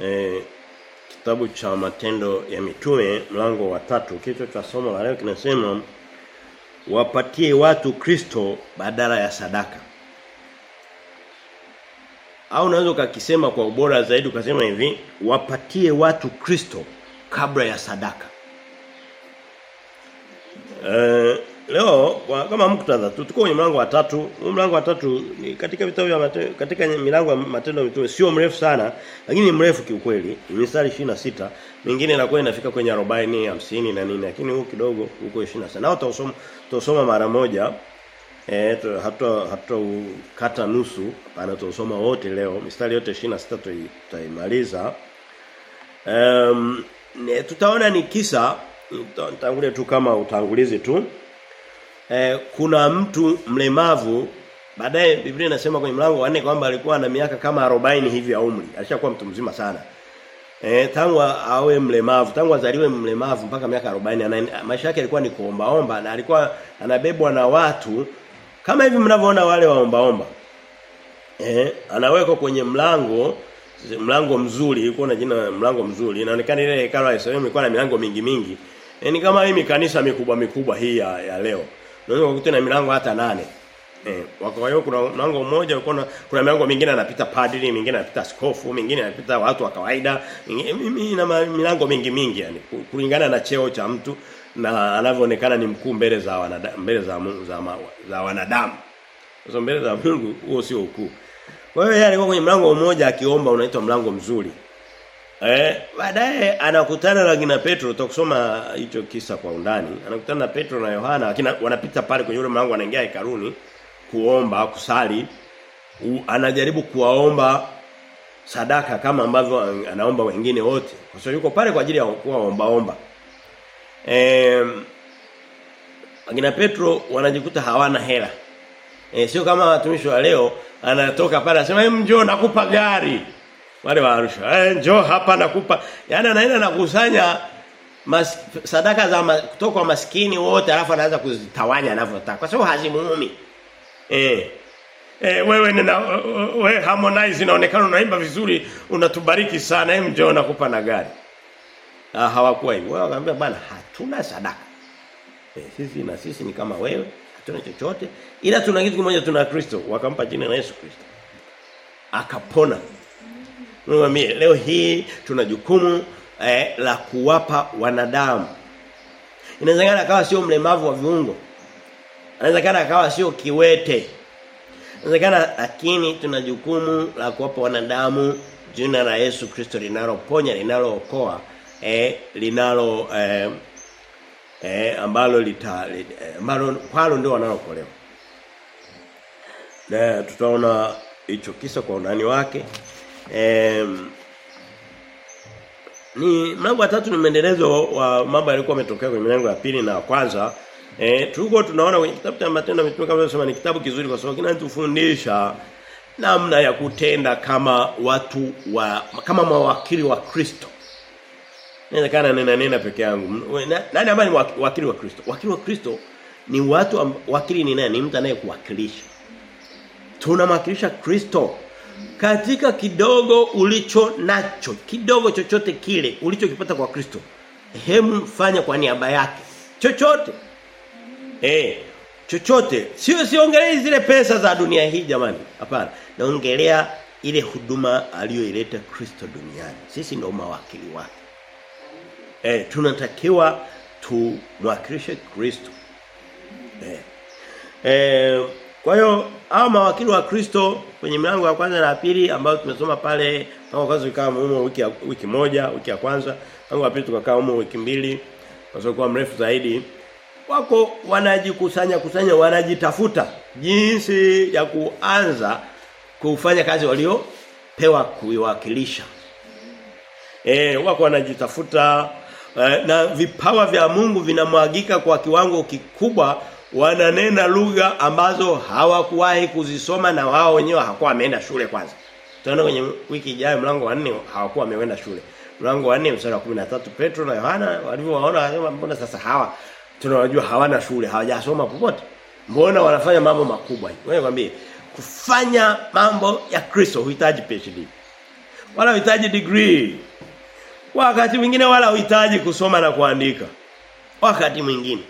eh, kitabu cha matendo ya mitume mlango wa tatu kichwa cha somo la leo kinasema wapatie watu Kristo badala ya sadaka. Au unaweza ukakisema kwa ubora zaidi ukasema hivi wapatie watu Kristo kabla ya sadaka. Eh leo kwa, kama muktadha tu tuko kwenye mlango wa tatu. Mlango wa tatu ni katika vitabu vya katika milango ya matendo ya mitume sio mrefu sana lakini ni mrefu kiukweli. Ni mistari 26. Mingine inakuwa inafika kwenye 40, 50 na nini lakini huu kidogo huko 26. Nao tutasoma tutasoma mara moja eh hata hata kata nusu hapana tutasoma wote leo mistari yote 26 tutaimaliza. Um, tutaona ni kisa tutangulia tu kama utangulizi tu eh, kuna mtu mlemavu baadaye Biblia inasema kwenye mlango wa 4 kwamba alikuwa na miaka kama 40 hivi ya umri. Alishakuwa mtu mzima sana. Eh, tangu awe mlemavu tangu azaliwe mlemavu mpaka miaka 40 maisha yake yalikuwa ni kuombaomba na alikuwa anabebwa na watu kama hivi mnavyoona wale waombaomba. Eh, anawekwa kwenye mlango mlango mzuri yuko na jina mlango mzuri. Inaonekana ile hekalu ya Yerusalemu ilikuwa na milango mingi mingi. E, ni kama hii kanisa mikubwa mikubwa hii ya, ya leo unaweza kukuta na milango hata nane. Eh kwa hiyo kuna mlango mmoja kuna kuna milango mingine anapita padri mingine anapita skofu mingine anapita watu wa kawaida. Mimi na milango mingi mingi yani kulingana na cheo cha mtu na anavyoonekana ni mkuu mbele za wanadamu mbele za za, ma, za wanadamu. Sasa mbele za Mungu huo sio ukuu. Kwa hiyo yeye alikuwa kwenye mlango mmoja akiomba unaitwa mlango mzuri. Eh, baadaye anakutana na kina Petro tutakusoma hicho kisa kwa undani. Anakutana na Petro na Yohana lakini wanapita pale kwenye ule mlango anaingia hekaluni kuomba, kusali. U, anajaribu kuwaomba sadaka kama ambavyo anaomba wengine wote. Kwa sababu yuko pale kwa ajili ya kuwaomba omba. Eh, akina Petro wanajikuta hawana hela. Eh, sio kama watumishi wa leo anatoka pale anasema "Hem njoo nakupa gari. Wale wa Arusha, eh njoo hapa nakupa. Yaani anaenda nakusanya mas, sadaka za ma, kutoka kwa maskini wote alafu anaanza kuzitawanya anavyotaka. Kwa sababu hazimuumi. Eh. Eh wewe nina wewe Harmonize inaonekana unaimba vizuri, unatubariki sana. Hem njoo nakupa na gari. Ah hawakuwa hivyo. Wao wakamwambia bwana hatuna sadaka. Eh, sisi na sisi ni kama wewe hatuna chochote ila tuna kitu kimoja tuna Kristo wakampa jina la Yesu Kristo akapona Mwambie leo hii tuna jukumu eh, la kuwapa wanadamu inawezekana akawa sio mlemavu wa viungo inawezekana akawa sio kiwete inawezekana lakini tuna jukumu la kuwapa wanadamu jina la Yesu Kristo linaloponya linalookoa eh, linalo eh, eh ambalo lita ambalo kwalo ndio wanalokolewa. Na tutaona hicho kisa kwa undani wake. Eh ni mlango wa tatu ni mendelezo wa mambo yalikuwa yametokea kwenye mlango ya pili na kwanza. Eh tuko tunaona kwenye kitabu cha matendo mitume kama tunasema ni kitabu kizuri kwa sababu kinatufundisha namna ya kutenda kama watu wa kama mawakili wa Kristo. Inawezekana nena nena peke yangu. Nani ambaye ni wakili wa Kristo? Wakili wa Kristo ni watu wakili ni nani? Ni mtu anayekuwakilisha. Tunamwakilisha Kristo katika kidogo ulicho nacho, kidogo chochote kile ulichokipata kwa Kristo. Hemu fanya kwa niaba yake. Chochote. Eh, chochote. Sio siongelee zile pesa za dunia hii jamani. Hapana. Naongelea ile huduma aliyoileta Kristo duniani. Sisi ndio mawakili wake. Eh tunatakiwa tumwakilishe Kristo. Eh. Eh kwa hiyo hao mawakili wa Kristo kwenye mlango wa kwanza na wa pili ambao tumesoma pale mlango kwanza ikawa humo wiki ya, wiki moja, wiki ya kwanza, mlango wa pili tukakaa humo wiki mbili, kwa mrefu zaidi. Wako wanajikusanya kusanya wanajitafuta jinsi ya kuanza kufanya kazi waliopewa kuiwakilisha. Eh wako wanajitafuta eh, na vipawa vya Mungu vinamwagika kwa kiwango kikubwa wananena lugha ambazo hawakuwahi kuzisoma na wao wenyewe hawakuwa wameenda shule kwanza. Tutaona kwenye wiki ijayo mlango wa 4 hawakuwa wameenda shule. Mlango wa 4 mstari wa 13 Petro na Yohana walivyowaona wanasema mbona sasa hawa tunawajua hawana shule, hawajasoma popote. Mbona wanafanya mambo makubwa? Wewe kwambie kufanya mambo ya Kristo huhitaji PhD. Wala huhitaji degree. Wakati mwingine wala huhitaji kusoma na kuandika. Wakati mwingine.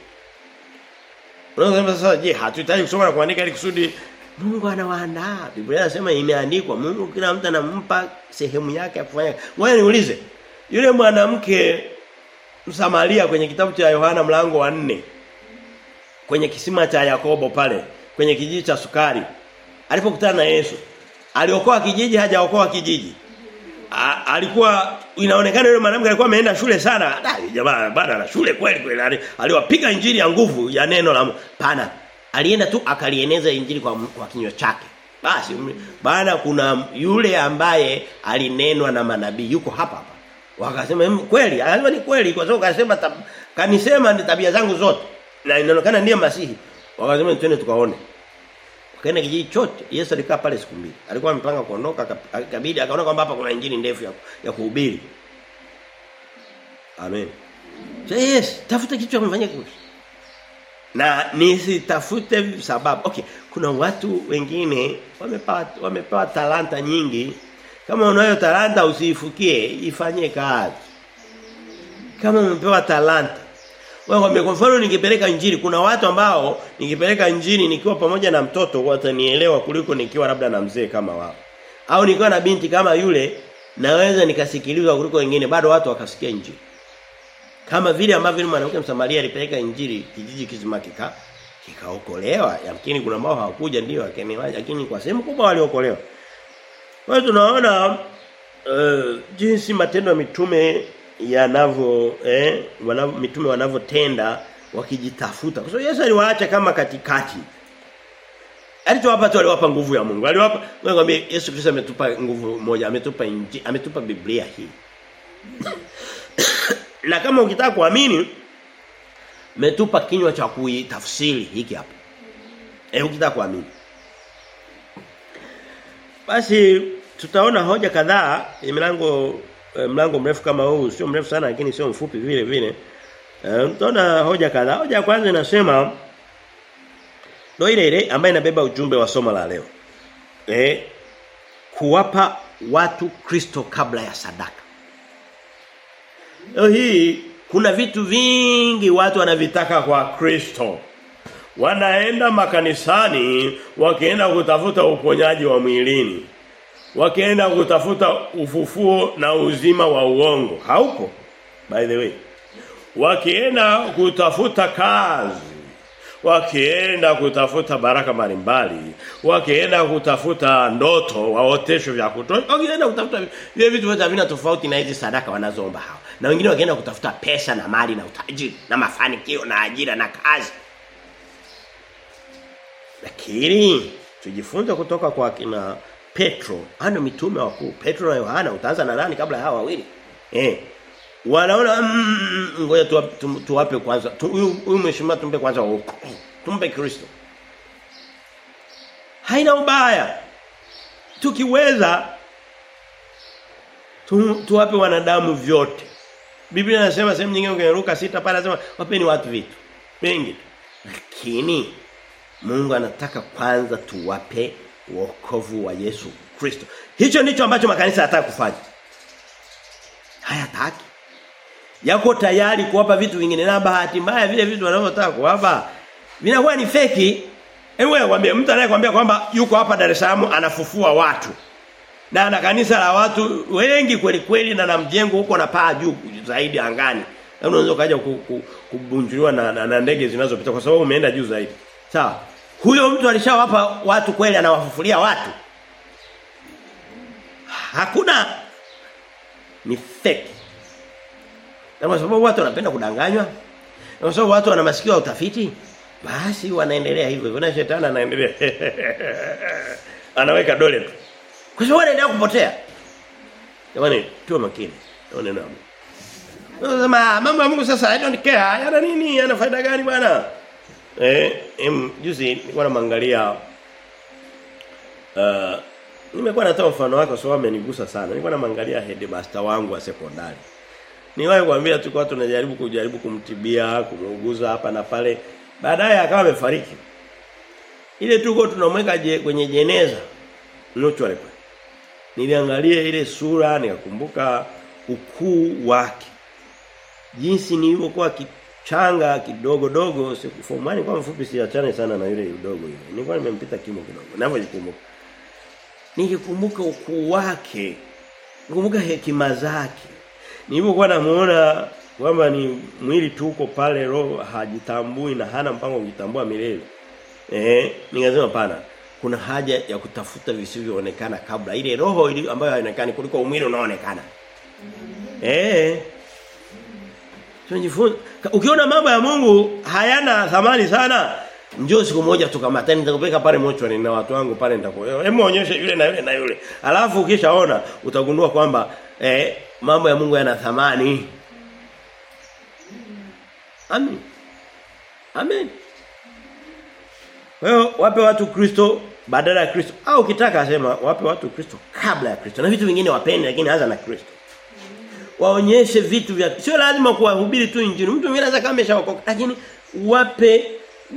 Unaweza sasa je, hatuhitaji kusoma na kuandika ili kusudi Mungu anawaandaa. Biblia inasema imeandikwa Mungu kila mtu anampa sehemu yake ya kufanya. Wewe niulize. Yule mwanamke Msamaria kwenye kitabu cha Yohana mlango wa nne kwenye kisima cha Yakobo pale kwenye kijiji cha sukari alipokutana na Yesu aliokoa kijiji hajaokoa kijiji alikuwa inaonekana yule mwanamke alikuwa ameenda shule sana. Jamaa bado ana shule kweli kweli aliwapiga injili ya nguvu ya neno la pana alienda tu akalieneza injili kwa, kwa kinywa chake. Basi bana kuna yule ambaye alinenwa na manabii yuko hapa hapa. Wakasema kweli alisema ni kweli kwa sababu akasema kanisema ni tabia zangu zote. Na inaonekana ndiye masihi. Wakasema twende tukaone Kaenda kijiji chote Yesu alikaa pale siku mbili. Alikuwa amepanga kuondoka akabidi akaona kwamba hapa kuna injili ndefu ya, ya kuhubiri. Amen. So yes, tafuta kitu cha kumfanyia. Na nisitafute sababu. Okay, kuna watu wengine wamepewa wamepewa talanta nyingi. Kama unayo talanta usiifukie, ifanye kazi. Kama umepewa talanta wewe kwa mfano ningepeleka injili kuna watu ambao ningepeleka injili nikiwa pamoja na mtoto watanielewa kuliko nikiwa labda na mzee kama wao. Au nikiwa na binti kama yule naweza nikasikilizwa kuliko wengine bado watu wakasikia injili. Kama vile ambavyo mwanamke Msamaria alipeleka injili kijiji kizima kika kikaokolewa. Yamkini kuna ambao hawakuja ndio lakini kwa sehemu kubwa waliokolewa. Kwa tunaona uh, jinsi matendo ya mitume yanavyo eh wanavyo mitume wanavyotenda wakijitafuta. Kwa sababu Yesu aliwaacha kama katikati. Alichowapa tu aliwapa nguvu ya Mungu. Aliwapa ngwambie Yesu Kristo ametupa nguvu moja, ametupa inji, ametupa Biblia hii. na kama ukitaka kuamini ametupa kinywa cha kuitafsiri hiki hapa. Eh ukitaka kuamini. Basi tutaona hoja kadhaa milango mlango mrefu kama huu sio mrefu sana lakini sio mfupi vile vile. Eh tutaona hoja kadhaa. Hoja ya kwanza inasema ndio ile ile ambayo inabeba ujumbe wa somo la leo. Eh kuwapa watu Kristo kabla ya sadaka. Leo hii kuna vitu vingi watu wanavitaka kwa Kristo. Wanaenda makanisani wakienda kutafuta uponyaji wa mwilini wakienda kutafuta ufufuo na uzima wa uongo. Haupo by the way. Wakienda kutafuta kazi. Wakienda kutafuta baraka mbalimbali. Wakienda kutafuta ndoto waotesho vya kutosha. Wakienda kutafuta vile vitu vyote vina tofauti na hizi sadaka wanazoomba hao. Na wengine wakienda kutafuta pesa na mali na utajiri na mafanikio na ajira na kazi. Lakini tujifunze kutoka kwa kina Petro, ana mitume wakuu. Petro na Yohana utaanza na nani kabla ya hawa wawili? Eh. Wanaona mm, ngoja tu, tu, tuwape kwanza. Huyu mheshimiwa tumpe kwanza huko. Tumpe Kristo. Haina ubaya. Tukiweza tu, tuwape wanadamu vyote. Biblia inasema sehemu nyingine kwenye Luka 6 pale anasema wapeni watu vitu. Mengi. Lakini Mungu anataka kwanza tuwape wokovu wa Yesu Kristo. Hicho ndicho ambacho makanisa yanataka kufanya. Hayataki. Yako tayari kuwapa vitu vingine na bahati mbaya vile vitu wanavyotaka kuwapa vinakuwa ni feki. Hebu kwambie mtu anayekwambia kwamba yuko hapa Dar es Salaam anafufua watu. Na ana kanisa la watu wengi kweli kweli na na mjengo huko na paa juu zaidi angani. Na unaweza kaja kubunjuliwa na, na, na ndege zinazopita kwa sababu umeenda juu zaidi. Sawa. Huyo mtu alishawapa watu kweli anawafufulia watu. Hakuna ni fake. Na kwa sababu watu wanapenda kudanganywa. Na kwa sababu watu wana masikio ya utafiti, basi wanaendelea hivyo. hivyo. Na shetani anaendelea. Anaweka dole tu. Kwa sababu wanaendelea kupotea. Jamani, tuwe makini. Tuone nao. Sasa mambo ya Mungu sasa I don't care. Yana nini? Yana faida gani bwana? Eh, em, juzi nilikuwa naangalia uh, nimekuwa natoa mfano wake kwa sababu amenigusa sana. Nilikuwa naangalia headmaster wangu wa sekondari. Niwahi kuambia tulikuwa tunajaribu kujaribu kumtibia, kumuuguza hapa na pale. Baadaye akawa amefariki. Ile tuko tunamweka je, kwenye jeneza. Alipo. niliangalia ile sura nikakumbuka ukuu wake. Jinsi nilivyokuwa kichanga kidogo dogo 1 kwa mfupi siachane sana na yule udogo yule. Nilikuwa nimempita kimo kidogo. Ninavyojikumbuka. Nikikumbuka ukuu wake. Nikumbuka hekima zake. Nilipokuwa namuona kwamba ni mwili tu uko pale roho hajitambui na hana mpango kujitambua milele. Eh, ningesema pana kuna haja ya kutafuta visivyoonekana kabla ile roho ili ambayo haionekani kuliko mwili unaoonekana. Eh. Tunajifunza. Ukiona mambo ya Mungu hayana thamani sana njoo siku moja tukamata nitakupeleka pale mochwani na watu wangu pale nitakuwa hebu onyeshe yule na yule na yule. Alafu ukishaona utagundua kwamba eh, mambo ya Mungu yana thamani. Amen Amen Wewe wape watu Kristo badala ya Kristo. Au ukitaka asema wape watu Kristo kabla ya Kristo. Na vitu vingine wapende lakini anza na Kristo waonyeshe vitu vya sio lazima kuwahubiri tu injili. Mtu mwingine anaweza kama ameshaokoka lakini wape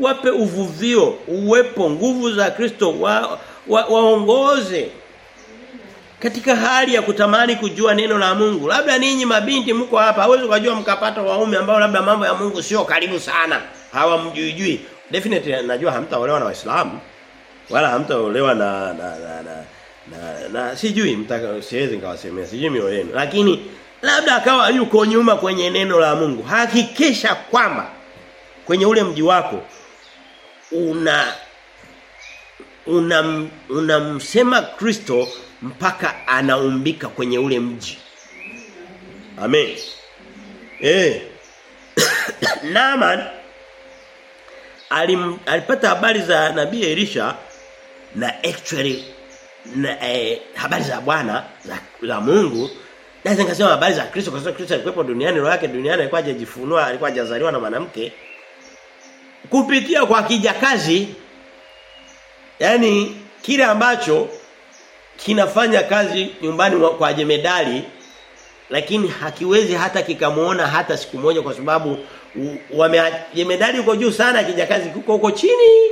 wape uvuvio uwepo nguvu za Kristo wa, wa, waongoze katika hali ya kutamani kujua neno la Mungu. Labda ninyi mabinti mko hapa hawezi kujua mkapata waume ambao labda mambo ya Mungu sio karibu sana. Hawamjuijui. Definitely najua hamtaolewa na waislamu wala hamtaolewa na na na, na na, na sijui mtaka siwezi nikawasemea sijui mioyo yenu. Lakini labda akawa yuko nyuma kwenye neno la Mungu hakikisha kwamba kwenye ule mji wako una unam, unamsema Kristo mpaka anaumbika kwenye ule mji. Amen. Eh. Naaman alim, alipata habari za nabii Elisha na actually na eh, habari za Bwana za, za Mungu naweza nikasema habari za Kristo kwa sababu Kristo alikuwepo duniani roho yake duniani alikuwa hajajifunua alikuwa hajazaliwa na mwanamke. Kupitia kwa kijakazi yani kile ambacho kinafanya kazi nyumbani kwa jemedali lakini hakiwezi hata kikamuona hata siku moja kwa sababu wamejemedali uko juu sana kijakazi kuko huko chini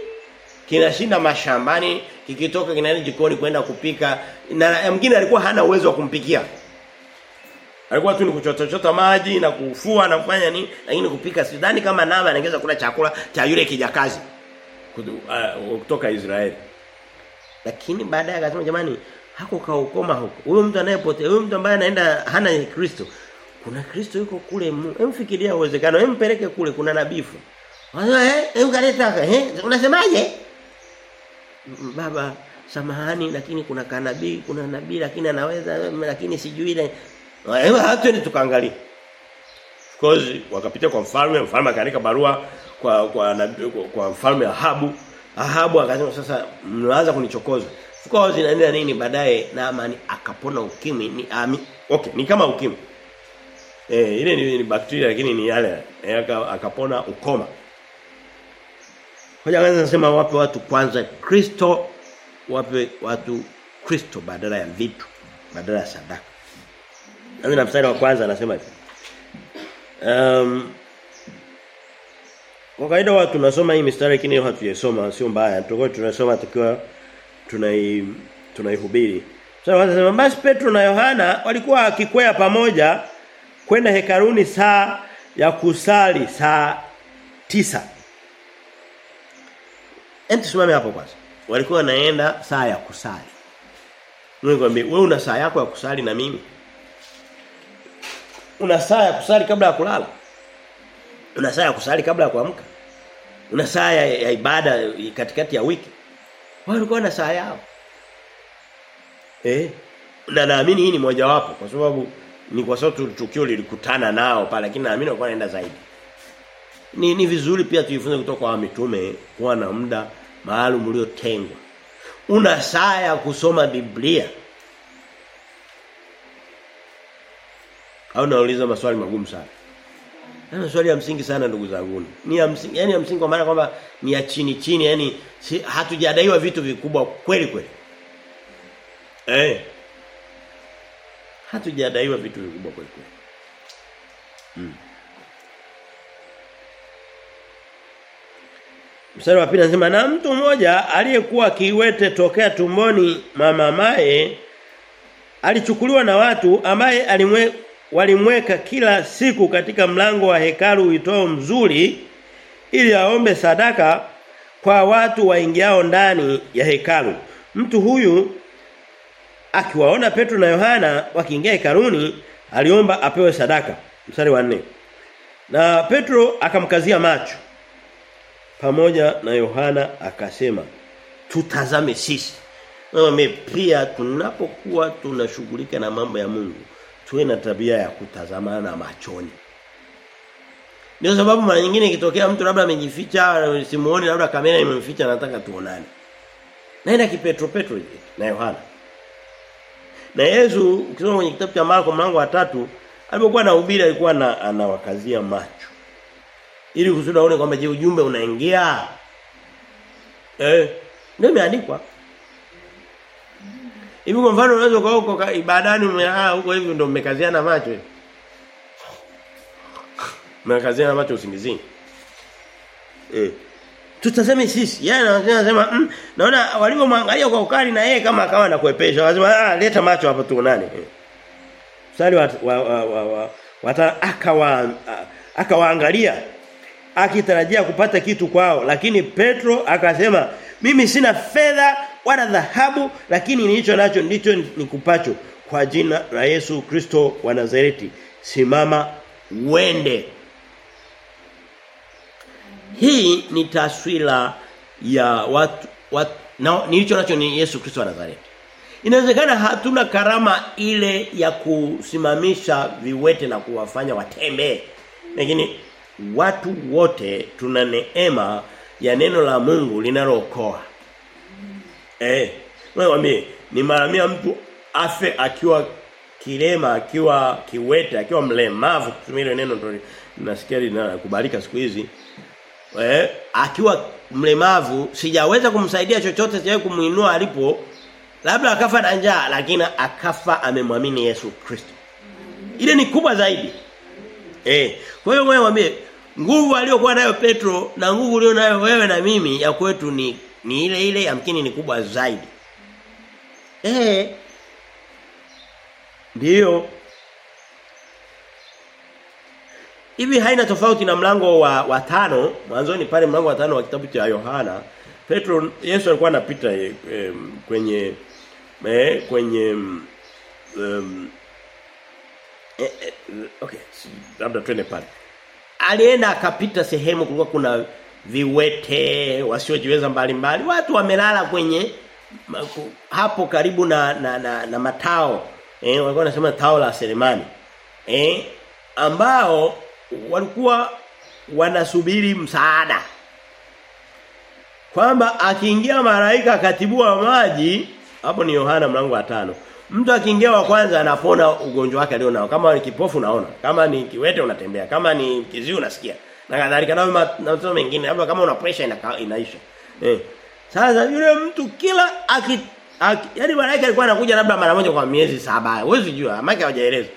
kinashinda mashambani kikitoka kinaenda jikoni kwenda kupika na mwingine alikuwa hana uwezo wa kumpikia alikuwa tu ni kuchota maji na kufua na kufanya nini lakini kupika sidhani kama nama anaweza kula chakula cha yule kijakazi kutoka Israeli. Lakini baadaye akasema jamani hako kaukoma huko. Huyo mtu anayepotea huyo mtu ambaye anaenda hana Kristo. Kuna Kristo yuko kule emfikiria uwezekano empeleke kule kuna nabifu. Wanasema eh hebu kaleta eh unasemaje? Baba samahani lakini kuna kanabii kuna nabii lakini anaweza lakini sijui ile Hebu hatuni tukaangalia. Of course wakapitia kwa mfalme, mfalme akaandika barua kwa kwa kwa, kwa mfalme Ahabu. Ahabu akasema sasa mnaanza kunichokoza. Of course inaendelea nini baadaye Naamani akapona ukimwi ni ami, okay ni kama ukimwi. Eh ile ni, ni bakteria lakini ni yale e, akapona ukoma. Hoja kwanza nasema wape watu kwanza Kristo wape watu Kristo badala ya vitu badala ya sadaka. Anza na mstari wa kwanza anasema hivi. Um Kwa kawaida watu tunasoma hii mistari lakini hiyo hatujaisoma sio mbaya. Tutakuwa tunasoma tukiwa tunai tunaihubiri. Sasa wanasema basi Petro na Yohana walikuwa wakikwea pamoja kwenda hekaruni saa ya kusali saa tisa Enti simame hapo kwanza. Walikuwa wanaenda saa ya kusali. Nikwambie wewe una saa yako ya kusali na mimi? Una saa ya kusali kabla ya kulala? Una saa ya kusali kabla ya kuamka? Una saa ya, ya ibada katikati ya wiki? Wao walikuwa na saa yao. Eh? Na naamini hii ni mojawapo kwa sababu ni kwa sababu tukio lilikutana nao pale lakini naamini walikuwa naenda zaidi. Ni ni vizuri pia tujifunze kutoka kwa mitume kuwa na muda maalum uliotengwa. Una saa ya kusoma Biblia. Au nauliza maswali magumu sana. Na maswali ya msingi sana ndugu zangu. Ni ya msingi, yani ya msingi kwa maana kwamba ni ya chini chini, yani si, hatujadaiwa vitu vikubwa kweli kweli. Eh. Hatujadaiwa vitu vikubwa kweli kweli. Mm. Mstari wa pili anasema na mtu mmoja aliyekuwa kiwete tokea tumboni mama mae alichukuliwa na watu ambaye alimwe, walimweka kila siku katika mlango wa hekalu uitwao mzuri ili aombe sadaka kwa watu waingiao ndani ya hekalu. Mtu huyu akiwaona Petro na Yohana wakiingia hekaluni aliomba apewe sadaka. Mstari wa nne Na Petro akamkazia macho pamoja na Yohana akasema tutazame sisi. Mimi pia tunapokuwa tunashughulika na mambo ya Mungu tuwe na tabia ya kutazamana machoni. Ndio sababu mara nyingine ikitokea mtu labda amejificha simuoni labda kamera imemficha nataka tuonane. Naenda kipetro Petro na Yohana. Na Yesu ukisoma kwenye kitabu cha Marko mlango wa tatu alipokuwa anahubiri alikuwa na, anawakazia macho. Ili kusudi aone kwamba je ujumbe unaingia. Eh, ndio imeandikwa. Hivi kwa mfano unaweza kwa huko ibadani umeaa huko hivi ndio mmekaziana macho. Mmekaziana macho usingizini. Eh. Tutazame sisi. Yeye anasema mm, naona walivyomwangalia kwa ukali na yeye kama akawa anakuepesha. Anasema ah leta macho hapa tuonane. Eh. Mstari wa wa, wa, wa, wa wata akawa akawaangalia akitarajia kupata kitu kwao lakini Petro akasema mimi sina fedha wala dhahabu lakini nilicho nacho ndicho nikupacho kwa jina la Yesu Kristo wa Nazareti simama uende hii ni taswira ya watu, watu na nilicho nacho ni Yesu Kristo wa Nazareti Inawezekana hatuna karama ile ya kusimamisha viwete na kuwafanya watembee. Lakini watu wote tuna neema ya neno la Mungu linalookoa. Eh, wewe ni mara mtu afe akiwa kilema, akiwa kiwete, akiwa mlemavu kutumia neno ndio nasikia linakubalika siku hizi. Eh, akiwa mlemavu sijaweza kumsaidia chochote sijawahi kumuinua alipo labda akafa na njaa lakini akafa amemwamini Yesu Kristo. Ile ni kubwa zaidi. Eh, kwa hiyo wewe mwambie nguvu aliyokuwa nayo Petro na nguvu ulio nayo wewe na mimi ya kwetu ni ni ile ile yamkini ni kubwa zaidi. Eh. Ndio. Hivi haina tofauti na mlango wa wa tano, mwanzoni pale mlango wa tano wa kitabu cha Yohana. Petro Yesu alikuwa anapita e, e, kwenye e, kwenye um, e, e, okay labda twende pale alienda akapita sehemu kulikuwa kuna viwete wasiojiweza mbalimbali. Watu wamelala kwenye hapo karibu na na, na, na matao. Eh walikuwa wanasema tao la Selemani. Eh ambao walikuwa wanasubiri msaada. Kwamba akiingia malaika akatibua maji hapo ni Yohana mlango wa tano. Mtu akiingia wa kwanza anapona ugonjwa wake alionao. Kama ni kipofu unaona, kama ni kiwete unatembea, kama ni kiziwi unasikia. Na kadhalika na mambo mengine, labda kama una pressure ina, inaisha. Eh. Sasa yule mtu kila aki, aki yani malaika alikuwa anakuja labda mara moja kwa miezi saba. Huwezi jua, malaika hajaeleza.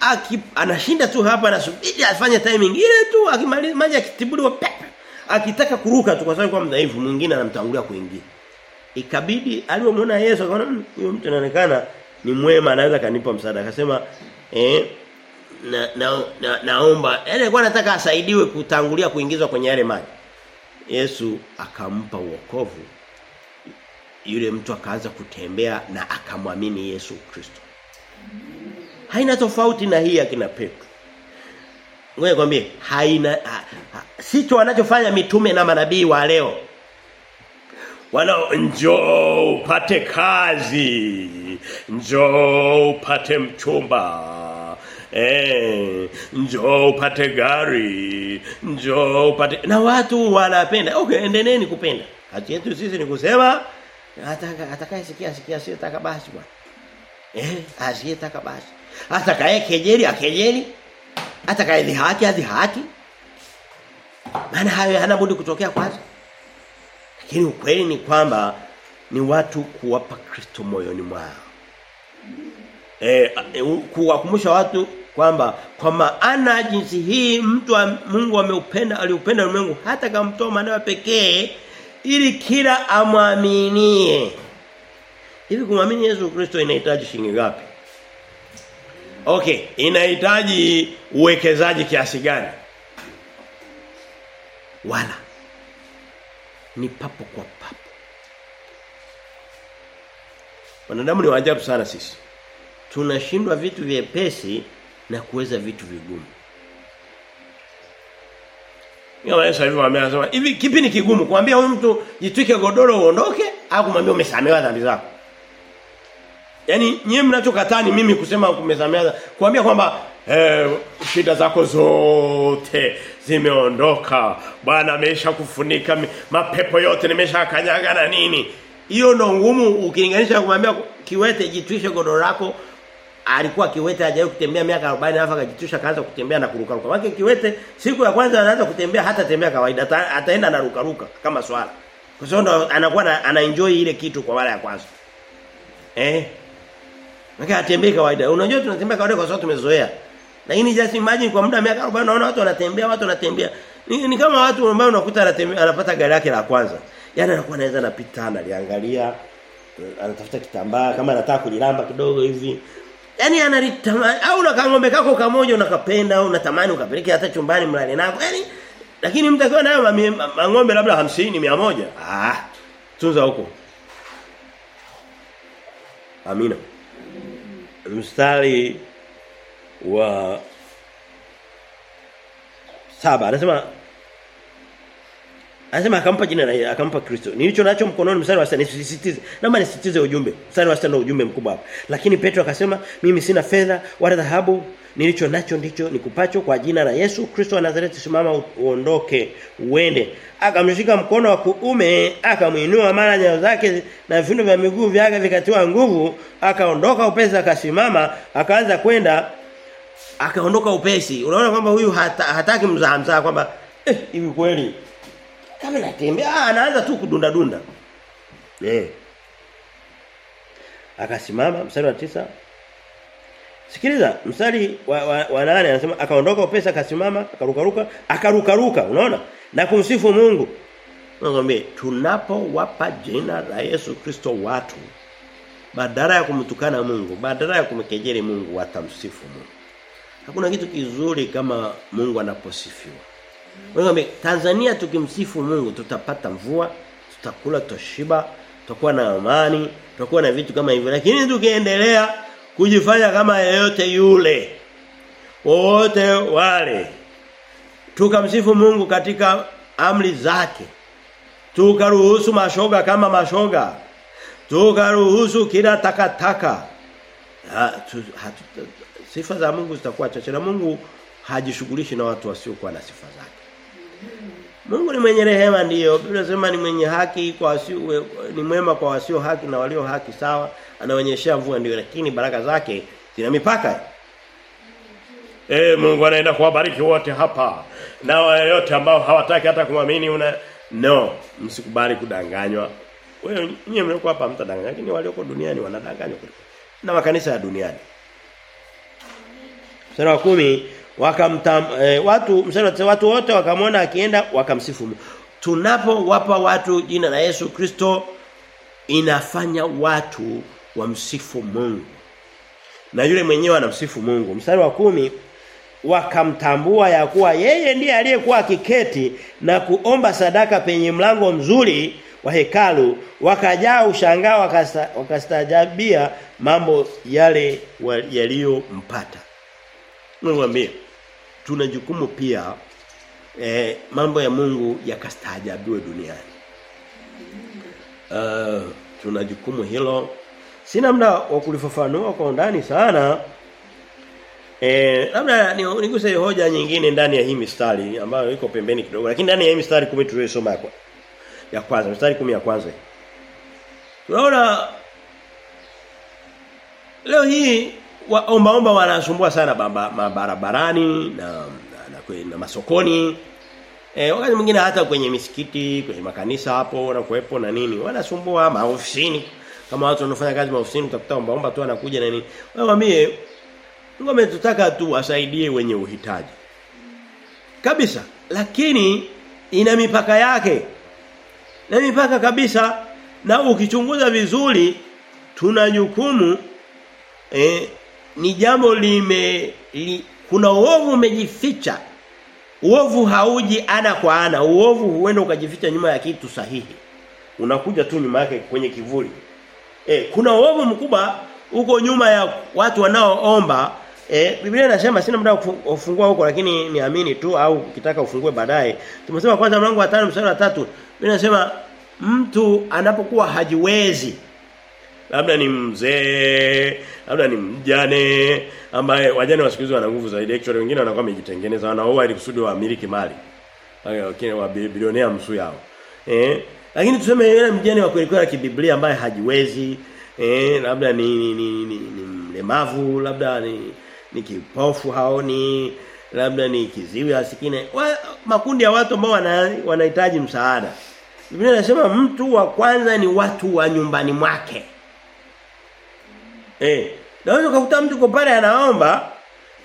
Aki anashinda tu hapa anasubiri afanye timing ile tu akimaliza maji akitibuliwa pepe. Akitaka kuruka tu kwa sababu kwa mdhaifu mwingine anamtangulia kuingia. Ikabidi alipomwona Yesu akaona huyo mtu anaonekana ni mwema anaweza kanipa msaada. Akasema eh na, na, na naomba yani alikuwa anataka asaidiwe kutangulia kuingizwa kwenye yale maji. Yesu akampa wokovu Yule mtu akaanza kutembea na akamwamini Yesu Kristo. Haina tofauti na hii akina Petro. Ngoja kwambie haina ha, ha, sicho wanachofanya mitume na manabii wa leo wana njoo upate kazi njoo upate mchumba eh njoo upate gari njoo upate na watu wanapenda. Okay endeneni kupenda. Kati yetu sisi ni kusema ataka atakayesikia sikia sio taka basi bwana. Eh asiyetaka basi. Atakaye kejeli akejeli. Atakaye dhihaki adhihaki. Maana hayo hana budi kutokea kwanza. Lakini ukweli ni kwamba ni watu kuwapa Kristo moyoni mwao. Eh kuwakumbusha watu kwamba kwa maana jinsi hii mtu Mungu ameupenda aliupenda ulimwengu hata kamtoa mwanawe pekee ili kila amwaminie. Hivi kumwamini Yesu Kristo inahitaji shilingi ngapi? Okay, inahitaji uwekezaji kiasi gani? Wala ni papo kwa papo. Wanadamu ni waajabu sana sisi. Tunashindwa vitu vyepesi na kuweza vitu vigumu. Yeye Yesu alivyowaambia anasema, hivi kipi ni kigumu? Kumwambia huyu mtu jitwike godoro uondoke au kumwambia umesamehewa dhambi zako? Yaani nyie mnachokataa ni mimi kusema umesamehewa kuambia kwamba eh, shida zako zote zimeondoka. Bwana amesha kufunika mapepo yote nimesha kanyaga na nini. Hiyo ndo ngumu ukilinganisha kumwambia kiwete jitwishe godoro lako alikuwa kiwete hajawahi kutembea miaka 40 alafu akajitusha kaanza kutembea na kuruka ruka. Wake kiwete siku ya kwanza anaanza kutembea hata tembea kawaida ata, ataenda na ruka ruka kama swala. Kwa sababu anakuwa na, ana enjoy ile kitu kwa mara ya kwanza. Eh? Maana atembee kawaida. Unajua tunatembea kawaida kwa sababu tumezoea. Lakini just imagine kwa muda miaka 40 unaona watu wanatembea, watu wanatembea. Ni, ni kama watu ambao unakuta anatembea anapata gari lake la kwanza. Yaani anakuwa anaweza anapita analiangalia anatafuta kitambaa kama anataka kulilamba kidogo hivi. Yaani analitamani au na kangombe kako kamoja unakapenda au unatamani ukapeleke hata chumbani mlale nako. Yaani lakini mtu akiwa nayo ng'ombe labda 50 100. Ah, tunza huko. Amina. Mstari wa saba anasema Anasema akampa jina la akampa Kristo. Nilicho nacho mkononi mstari wa 6 nisisitize. Naomba nisisitize ujumbe. Mstari wa 6 ndio ujumbe mkubwa hapa. Lakini Petro akasema mimi sina fedha wala dhahabu nilicho nacho ndicho nikupacho kwa jina la Yesu Kristo wa Nazareti simama uondoke uende. Akamshika mkono wa kuume akamuinua mara nyayo zake na vifundo vya miguu vyake vikatiwa nguvu akaondoka upesi akasimama akaanza kwenda akaondoka upesi. Unaona kwamba huyu hata, hataki mzaha mzaha kwamba eh hivi kweli kama natembea ah anaanza tu kudunda dunda. Eh. Akasimama mstari wa tisa Sikiliza mstari wa, wa, wa nane anasema akaondoka upesa akasimama akarukaruka akarukaruka unaona na kumsifu Mungu. Ngombe tunapowapa jina la Yesu Kristo watu badala ya kumtukana Mungu, badala ya kumkejeli Mungu watamsifu Mungu. Hakuna kitu kizuri kama Mungu anaposifiwa. Ngombe Tanzania tukimsifu Mungu tutapata mvua, tutakula toshiba, tutakuwa na amani, tutakuwa na vitu kama hivyo. Lakini tukiendelea kujifanya kama yeyote yule wote wale tukamsifu Mungu katika amri zake tukaruhusu mashoga kama mashoga tukaruhusu kila takataka ha, tu, hatu, sifa za Mungu zitakuwa chache na Mungu hajishughulishi na watu wasiokuwa na sifa zake Mungu ni mwenye rehema ndiyo. Biblia inasema ni mwenye haki kwa wasio ni mwema kwa wasio haki na walio haki sawa. Anaonyeshea mvua ndiyo lakini baraka zake zina mipaka. Eh Mungu anaenda kuwabariki wote hapa. Na wote ambao hawataki hata kumwamini una no, msikubali kudanganywa. Wewe nyinyi mlikuwa hapa mtadanganywa lakini walioko duniani wanadanganywa na makanisa ya duniani. Sura ya kumi wakamtam e, watu msalati watu wote wakamwona akienda wakamsifu. Tunapowapa watu jina la Yesu Kristo inafanya watu wamsifu Mungu. Na yule mwenyewe anamsifu Mungu. Mstari wa kumi wakamtambua ya kuwa yeye ndiye aliyekuwa akiketi na kuomba sadaka penye mlango mzuri wa hekalu wakajaa ushangao wakastajabia mambo yale yaliyompata. Mungu ambie tuna jukumu pia eh, mambo ya Mungu yakastaajabiwe duniani. Uh, tuna jukumu hilo. Sina muda wa kulifafanua kwa undani sana. Eh, labda niguse hoja nyingine ndani ya hii mistari ambayo iko pembeni kidogo lakini ndani ya hii mistari 10 tuliyosoma ya, ya kwanza, mistari 10 ya kwanza. Tunaona leo hii omba omba wanasumbua sana barabarani na, na, na, na masokoni. E, wakati mwingine hata kwenye misikiti, kwenye makanisa hapo na kuepo na nini, wanasumbua maofisini. Kama watu wanafanya kazi maofisini utakuta omba omba tu anakuja na nini. Wewe mwambie Mungu ametutaka tu wasaidie wenye uhitaji. Kabisa. Lakini ina mipaka yake. Na mipaka kabisa na ukichunguza vizuri tuna jukumu eh ni jambo lime li, kuna uovu umejificha. Uovu hauji ana kwa ana. Uovu huenda ukajificha nyuma ya kitu sahihi. Unakuja tu nyuma yake kwenye kivuli. Eh, kuna uovu mkubwa huko nyuma ya watu wanaoomba Eh Biblia inasema sina muda kufungua huko lakini niamini tu au ukitaka ufungue baadaye. Tumesema kwanza mlango wa 5 mstari wa 3. Biblia inasema mtu anapokuwa hajiwezi labda ni mzee, labda ni mjane ambaye wajane wa wana nguvu zaidi. Actually wengine wanakuwa wamejitengeneza wanaoa ili kusudi waamiliki mali. Wengine wa bilionea msu yao. Eh lakini tuseme yule mjane wa kweli kweli kibiblia ambaye hajiwezi eh labda ni ni, ni, ni, ni mlemavu labda ni ni kipofu haoni labda ni kiziwi asikine wa, makundi ya watu ambao wanahitaji wana msaada Biblia inasema mtu wa kwanza ni watu wa nyumbani mwake eh naweza kukuta mtu kwa pale anaomba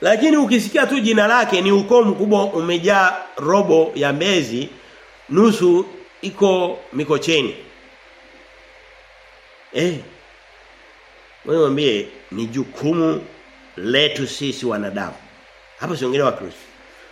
lakini ukisikia tu jina lake ni ukoo mkubwa umejaa robo ya mbezi nusu iko Mikocheni eh wewe ni jukumu letu sisi wanadamu. Hapa siongelea wa Kristo.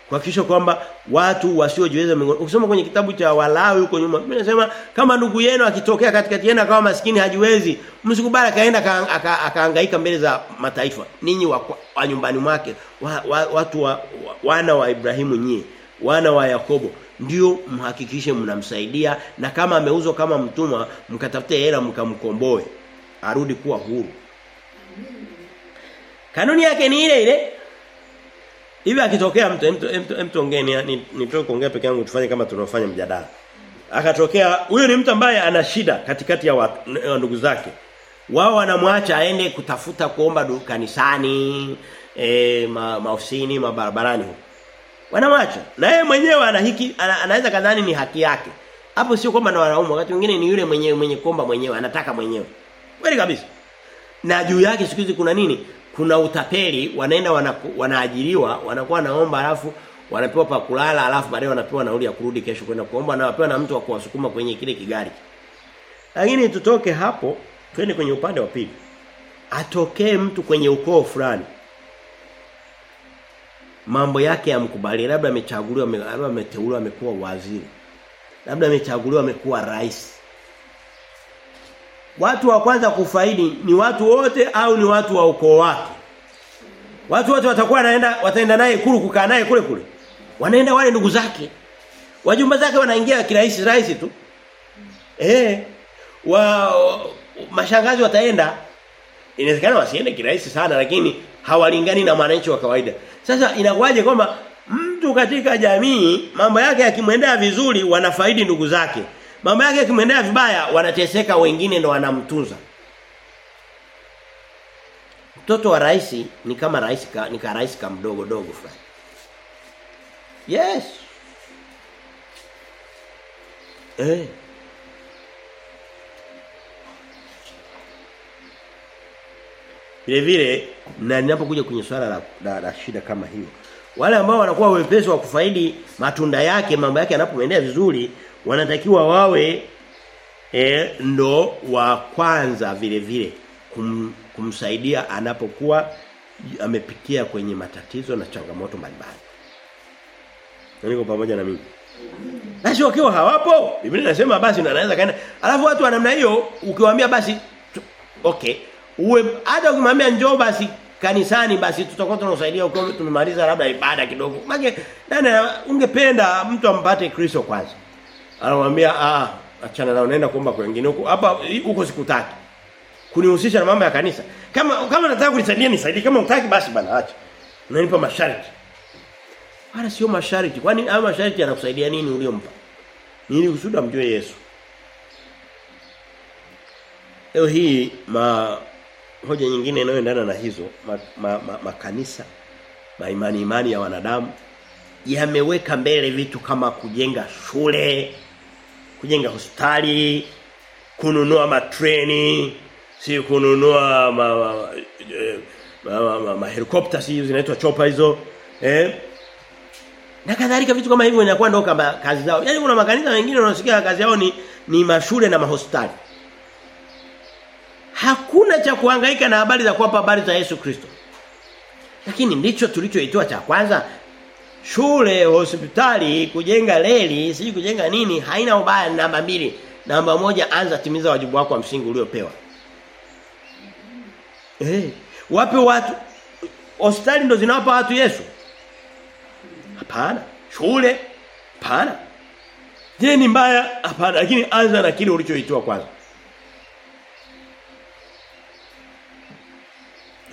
Kuhakikisha kwamba watu wasiojiweza miongoni. Ukisoma kwenye kitabu cha Walawi huko nyuma, mimi nasema kama ndugu yenu akitokea katikati yenu akawa maskini hajiwezi, msikubali akaenda akahangaika aka mbele za mataifa. Ninyi wa, wa nyumbani mwake, wa, wa, watu wa, wa, wana wa Ibrahimu nyie, wana wa Yakobo ndio mhakikishe mnamsaidia na kama ameuzwa kama mtumwa mkatafute hela mkamkomboe arudi kuwa huru. Kanuni yake ni ile ile. Hivi akitokea mtu mtu ongeni nitoe kuongea peke yangu tufanye kama tunaofanya mjadala. Akatokea huyo ni mtu ambaye ana shida katikati ya watu ndugu zake. Wao wanamwacha aende kutafuta kuomba kanisani, e, ma, maofisini, mabarabarani. Wanamwacha. Na yeye mwenyewe ana hiki ana, anaweza kadhani ni haki yake. Hapo sio kwamba na wanaume, wakati mwingine ni yule mwenyewe mwenye kuomba mwenyewe, anataka mwenyewe. Kweli kabisa. Na juu yake siku hizi kuna nini? Kuna utapeli, wanaenda wana, wanaajiriwa, wanakuwa naomba alafu wanapewa pa kulala alafu baadaye wanapewa nauli ya kurudi kesho kwenda kuomba na wapewa na mtu wa kuwasukuma kwenye kile kigari. Lakini tutoke hapo twende kwenye upande wa pili. Atokee mtu kwenye ukoo fulani. Mambo yake yamkubali, labda amechaguliwa, labda ameteuliwa amekuwa waziri. Labda amechaguliwa amekuwa rais. Watu wa kwanza kufaidi ni watu wote au ni watu wa ukoo wake? Watu wote watakuwa naenda wataenda naye kulu kukaa naye kule kule. Wanaenda wale ndugu zake. Wajumba zake wanaingia kirahisi rahisi tu. Eh. Wa mashangazi wataenda inawezekana wasiende kirahisi sana lakini hawalingani na mwananchi wa kawaida. Sasa inakuwaje kwamba mtu katika jamii mambo yake yakimwendea vizuri wanafaidi ndugu zake. Mambo yake yakimwendea vibaya wanateseka wengine ndo wanamtunza. Mtoto wa rais ni kama rais ka, ni ka rais ka mdogo dogo fulani. Yes. Eh. Vile vile na ninapokuja kwenye swala la, la, la shida kama hiyo. Wale ambao wanakuwa wepesi wa kufaidi matunda yake, mambo yake yanapomwendea vizuri, wanatakiwa wawe e, ndo wa kwanza vile vile kum, kumsaidia anapokuwa amepitia kwenye matatizo na changamoto mbalimbali. Niko pamoja na mimi. Basi wakiwa hawapo, Biblia inasema basi unaweza kaenda. Alafu watu wa namna hiyo ukiwaambia basi okay, uwe hata ukimwambia njoo basi kanisani basi tutakuwa tunasaidia ukiwa tumemaliza labda ibada kidogo. Maana nani ungependa mtu ampate Kristo kwanza. Anamwambia ah achana nao naenda kuomba kwa wengine huko. Hapa huko sikutaki. Kunihusisha na mambo ya kanisa. Kama kama nataka kunisaidia nisaidie kama unataki basi bana acha. Unanipa masharti. Wala sio masharti. Kwani haya masharti yanakusaidia nini uliompa? Nini kusudi amjue Yesu? Leo hii ma hoja nyingine inayoendana na hizo makanisa ma, ma, ma ma imani imani ya wanadamu yameweka mbele vitu kama kujenga shule, kujenga hospitali, kununua matreni, si kununua ma, ma, ma, ma, ma, ma helicopters si zinaitwa chopa hizo, eh? Na kadhalika vitu kama hivyo inakuwa ndio kama kazi zao. yani kuna makanisa mengine unasikia kazi yao ni ni mashule na mahospitali. Hakuna cha kuhangaika na habari za kuwapa habari za Yesu Kristo. Lakini ndicho tulichoitoa cha kwanza. Shule, hospitali, kujenga leli siji kujenga nini, haina ubaya namba mbili. Namba moja anza timiza wajibu wako wa msingi uliopewa. Eh, wape watu hospitali ndo zinawapa watu Yesu? Hapana. Shule? Hapana. Je, ni mbaya? Hapana, lakini anza na kile ulichoitoa kwanza.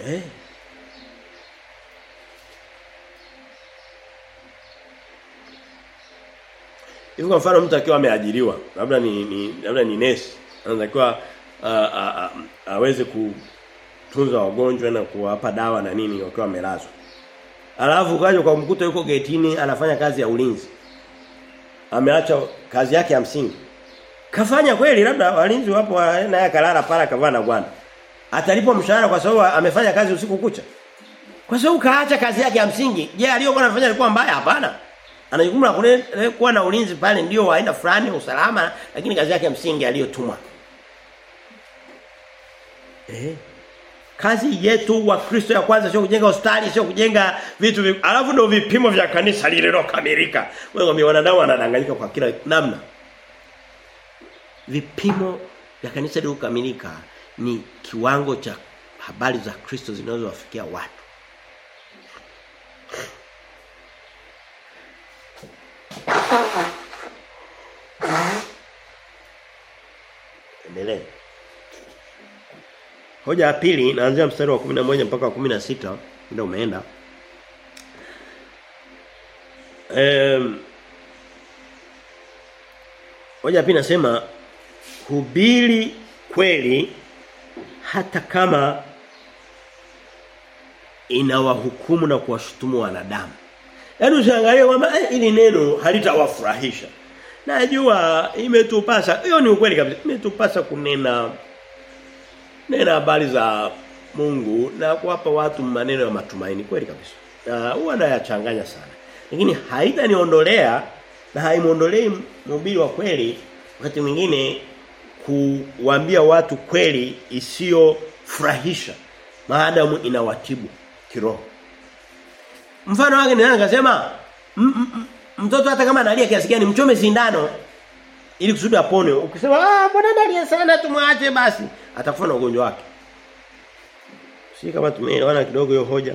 Eh. Hivi kwa mfano mtu akiwa ameajiriwa, labda ni, ni labda ni nesi, anatakiwa aweze kutunza wagonjwa na kuwapa dawa na nini wakiwa wamelazwa. Alafu kaja kwa mkuta yuko getini anafanya kazi ya ulinzi. Ameacha kazi yake ya msingi. Kafanya kweli labda walinzi wapo naye akalala pala kavaa na gwanda. Atalipwa mshahara kwa sababu amefanya kazi usiku kucha. Kwa sababu kaacha kazi yake ya msingi. Je, aliyokuwa anafanya alikuwa mbaya? Hapana. Ana jukumu la kuwa na ulinzi pale ndio wa aina fulani usalama lakini kazi yake ya msingi aliyotumwa. Eh. Kazi yetu wa Kristo ya kwanza sio kujenga hospitali, sio kujenga vitu vi... alafu ndio vipimo vya kanisa lililokamilika. Wewe wanadamu wanadanganyika kwa kila namna. Vipimo vya kanisa lililokamilika ni kiwango cha habari za Kristo zinazowafikia watu. Endelee. Hoja ya pili naanzia mstari wa 11 mpaka 16 ndio umeenda. Ehm Hoja pia nasema hubiri kweli hata kama inawahukumu na kuwashutumu wanadamu. Yaani usiangalie kwamba eh, ili neno halitawafurahisha. Najua imetupasa, hiyo ni ukweli kabisa. Imetupasa kunena nena habari za Mungu na kuwapa watu maneno ya matumaini kweli kabisa. Na huwa nayachanganya sana. Lakini haitaniondolea na haimuondolei mhubiri wa kweli wakati mwingine kuwaambia watu kweli isiyofurahisha maadamu inawatibu kiroho. Mfano wake nani akasema mtoto hata kama analia kiasi gani mchome sindano ili kusudi apone. Ukisema ah mbona analia sana tumwache basi atakufa na ugonjwa wake. Si kama tumeelewana kidogo hiyo hoja.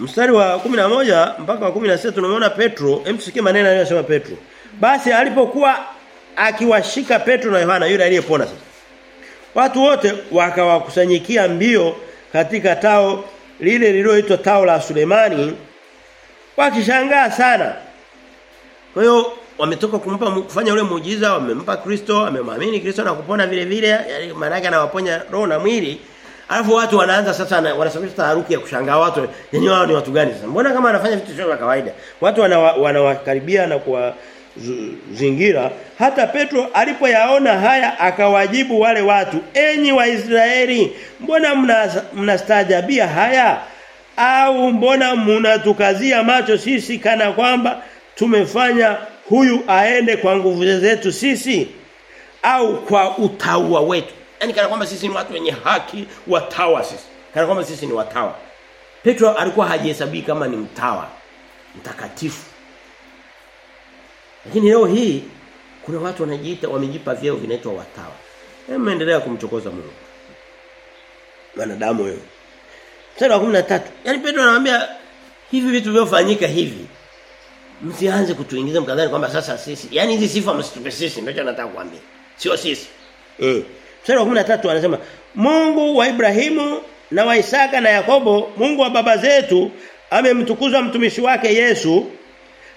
Mstari wa 11 mpaka wa 16 tunamwona Petro, hem tusikie maneno aliyosema Petro. Basi alipokuwa akiwashika Petro na Yohana yule aliyepona sasa. Watu wote wakawakusanyikia mbio katika tao lile lililoitwa tao la Sulemani wakishangaa sana. Kwa hiyo wametoka kumpa kufanya ule muujiza, wamempa Kristo, amemwamini Kristo na kupona vile vile, yani maana yake anawaponya roho na mwili. Alafu watu wanaanza sasa wanasababisha taharuki ya kushangaa watu, yani wao ni watu gani sasa? Mbona kama anafanya vitu vya kawaida? Watu wanawakaribia wana na kuwa zingira hata Petro alipoyaona haya akawajibu wale watu enyi waisraeli mbona mnastaajabia mna haya? Au mbona mnatukazia macho sisi kana kwamba tumefanya huyu aende kwa nguvu zetu sisi? Au kwa utaua wetu. Yani kana kwamba sisi ni watu wenye haki watawa sisi. Kana kwamba sisi ni watawa. Petro alikuwa hajihesabii kama ni mtawa mtakatifu lakini leo hii kuna watu wanajiita wamejipa vyeo vinaitwa watawa. Hebu endelea kumchokoza Mungu. Wanadamu wewe. Mstari wa 13. Yaani Petro anamwambia hivi vitu vilivyofanyika hivi. Msianze kutuingiza mkadhani kwamba sasa sisi, yani hizi sifa msitupe sisi ndio nataka kuambia. Sio sisi. Eh. Mstari wa 13 anasema Mungu wa Ibrahimu na wa Isaka na Yakobo, Mungu wa baba zetu amemtukuza mtumishi wake Yesu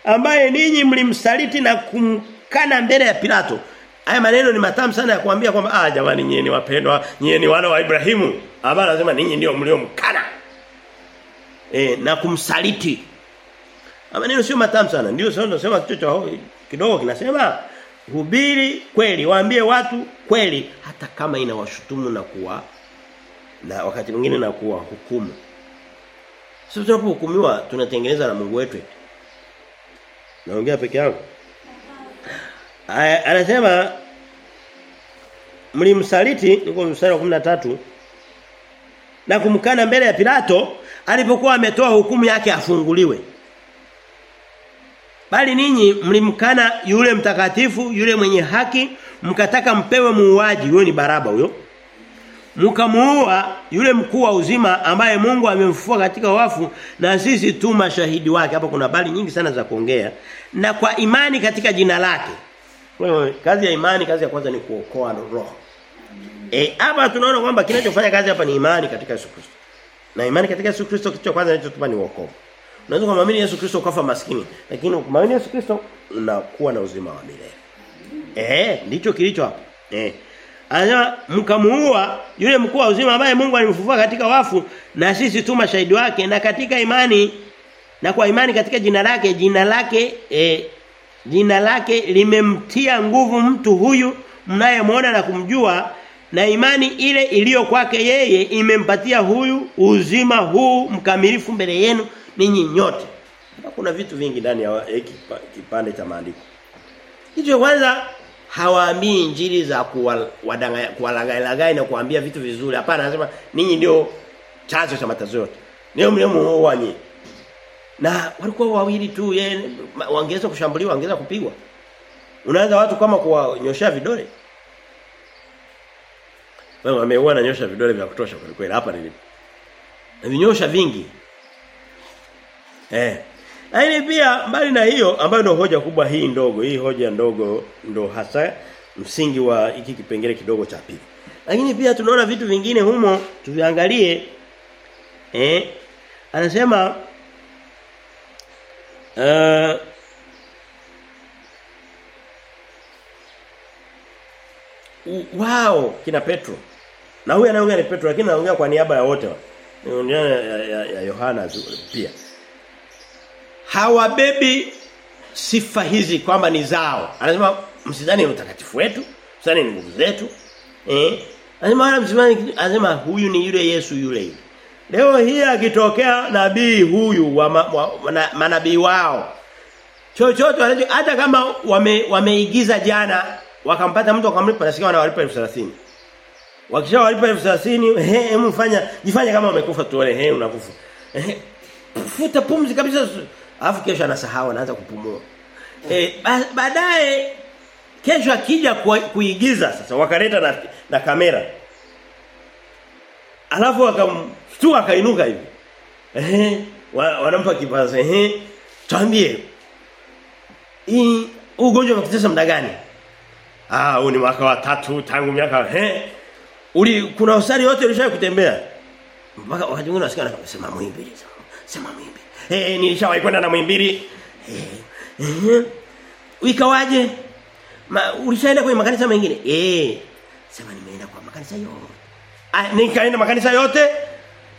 ambaye ninyi mlimsaliti na kumkana mbele ya Pilato. Haya maneno ni matamu sana ya kuambia kwamba ah jamani nyinyi ni wapendwa, nyinyi ni wana wa Ibrahimu. Aba anasema ninyi ndio mliomkana. Eh na kumsaliti. Maneno sio matamu sana. Ndio sasa tunasema chocho kidogo kinasema hubiri kweli, waambie watu kweli hata kama inawashutumu na kuwa na wakati mwingine na kuwa hukumu. Sisi tunapohukumiwa tunatengeneza na Mungu wetu. Naongea peke yangu. Anasema mlimsaliti niko mstari wa 13 na kumkana mbele ya Pilato alipokuwa ametoa hukumu yake afunguliwe. Bali ninyi mlimkana yule mtakatifu, yule mwenye haki, mkataka mpewe muuaji, huyo ni Baraba huyo. Mkamuua yule mkuu wa uzima ambaye Mungu amemfufua katika wafu na sisi tu mashahidi wake. Hapa kuna bali nyingi sana za kuongea. Na kwa imani katika jina lake. Kazi ya imani kazi ya kwanza ni kuokoa roho. Eh hapa tunaona kwamba kinachofanya kazi hapa ni imani katika Yesu Kristo. Na imani katika Yesu Kristo kitu cha kwanza kinachotupa ni wokovu. Unaweza kumwamini Yesu Kristo ukafa maskini, lakini ukimwamini Yesu Kristo unakuwa na uzima wa milele. Eh, ndicho kilicho hapa. Eh. Anasema mkamuua yule mkuu wa uzima ambaye Mungu alimfufua katika wafu na sisi tu mashahidi wake na katika imani na kwa imani katika jina lake jina lake e, jina lake limemtia nguvu mtu huyu mnayemwona na kumjua na imani ile iliyo kwake yeye imempatia huyu uzima huu mkamilifu mbele yenu ninyi nyote. Kuna vitu vingi ndani ya kipande cha maandiko. Cha kwanza hawaambii injili za kuwalagai na kuambia vitu vizuri. Hapana anasema ninyi ndio chanzo cha matazo yote. Ndio mliomuoa nyinyi. Na walikuwa wawili tu yeye wangeweza kushambuliwa, wangeweza kupigwa. Unaanza watu kama kuwanyoshia vidole. wao ameua na nyosha vidole vya kutosha kwa kweli hapa nilipo. Na vinyosha vingi. Eh. Lakini pia mbali na hiyo ambayo ndio hoja kubwa hii ndogo, hii hoja ndogo ndo hasa msingi wa iki kipengele kidogo cha pili. Lakini pia tunaona vitu vingine humo tuviangalie eh anasema uh, wao kina Petro. Na huyu anaongea ni Petro lakini anaongea kwa niaba ya wote. Ni ya, Yohana pia hawabebi sifa hizi kwamba ni zao. Anasema msidhani ni utakatifu wetu msidhani ni nguvu zetu eh? Anasema wala msidhani anasema huyu ni yule Yesu yule yule. Leo hii akitokea nabii huyu wa, ma, wa mana, manabii wao chochote hata kama wame, wameigiza jana wakampata mtu akamlipa nasikia wanawalipa 1030 wakisha walipa 1030 eh hebu fanya jifanye kama umekufa tuone he unakufa. Futa pumzi kabisa alafu kesho anasahau anaanza kupumua eh baadaye kesho akija kuigiza sasa wakaleta na, na kamera alafu akamshtua akainuka hivi eh wanampa kipaza eh tuambie hii ugonjwa umekutesa muda gani Ah, huu ni mwaka wa tatu tangu miaka eh. Uli kuna usari wote ulishaye kutembea? Mpaka wakati mwingine nasikia anasema Muhimbili. Sema mwimbi Eh, nilishawahi kwenda na mwimbiri Eh. Eh. Ikawaje? Ma, ulishaenda kwenye makanisa mengine? Eh. Sema nimeenda kwa makanisa yote. Ah, nikaenda makanisa yote?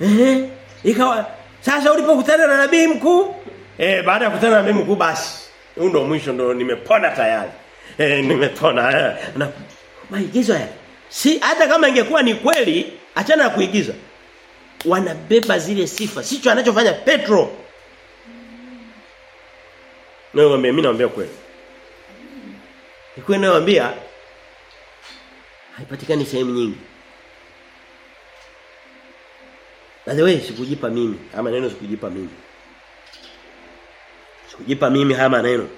Eh. Ikawa sasa ulipokutana na nabii mkuu? Eh, baada ya kukutana na nabii mkuu basi. Huo ndo mwisho ndo nimepona tayari eh nimepona eh. na maigizo haya si hata kama ingekuwa ni kweli achana na kuigiza wanabeba zile sifa. Sicho anachofanya Petro. Ndio mimi naambia kweli. Nikwenda naambia haipatikani sehemu nyingi. By the way sikujipa mimi. Ama neno sikujipa mimi. Sikujipa mimi haya maneno.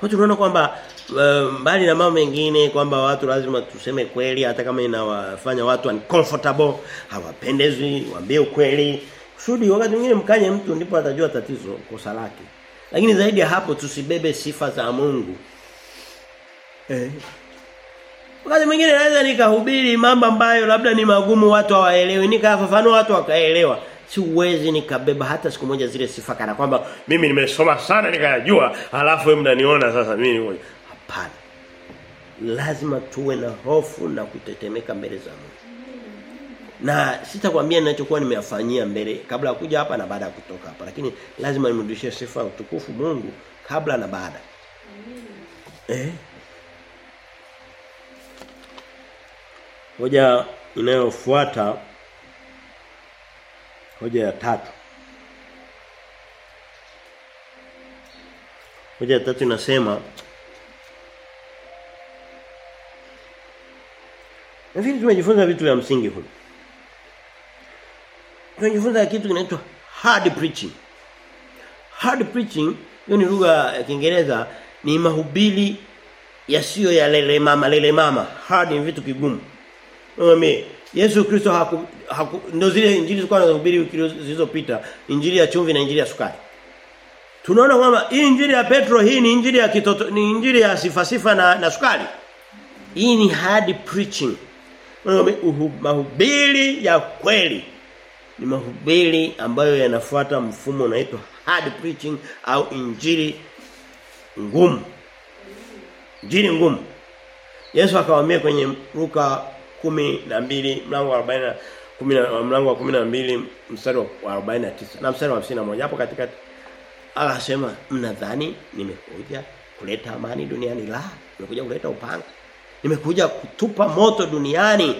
Kwa hiyo tunaona kwamba uh, mbali na mambo mengine kwamba watu lazima tuseme kweli hata kama inawafanya watu uncomfortable, hawapendezwi, waambie ukweli. Kusudi wakati mwingine mkanye mtu ndipo atajua tatizo kosa lake. Lakini zaidi ya hapo tusibebe sifa za Mungu. Eh. Wakati mwingine naweza nikahubiri mambo ambayo labda ni magumu watu hawaelewi, nikafafanua watu wakaelewa siwezi nikabeba hata siku moja zile sifa kana kwamba mimi nimesoma sana nikayajua alafu wewe mnaniona sasa mimi hapana. Lazima tuwe na hofu na kutetemeka mbele za Mungu. Na sitakwambia ninachokuwa nimeyafanyia mbele kabla ya kuja hapa na baada ya kutoka hapa. Lakini lazima nimrudishie sifa utukufu Mungu kabla na baada. Eh? Hoja inayofuata hoja ya tatu. Hoja ya tatu inasema Nafikiri tumejifunza vitu vya msingi huko. Tumejifunza kitu kinaitwa hard preaching. Hard preaching hiyo ni lugha ya Kiingereza ni mahubiri yasiyo ya lele mama lele mama. Hard ni vitu vigumu. Mwambie Yesu Kristo haku, haku ndio zile injili zilikuwa zinahubiri wiki zilizopita, injili ya chumvi na injili ya sukari. Tunaona kwamba hii injili ya Petro hii ni injili ya kitoto ni injili ya sifa sifa na, na sukari. Hii ni hard preaching. Mahubiri ya kweli ni mahubiri ambayo yanafuata mfumo unaitwa hard preaching au injili ngumu. Injili ngumu. Yesu akawaambia kwenye Luka kumi na mbili mlango wa 40 kumi na mlango wa 12 mstari wa 49 na mstari wa 51 hapo katikati akasema mnadhani nimekuja kuleta amani duniani la nimekuja kuleta upanga nimekuja kutupa moto duniani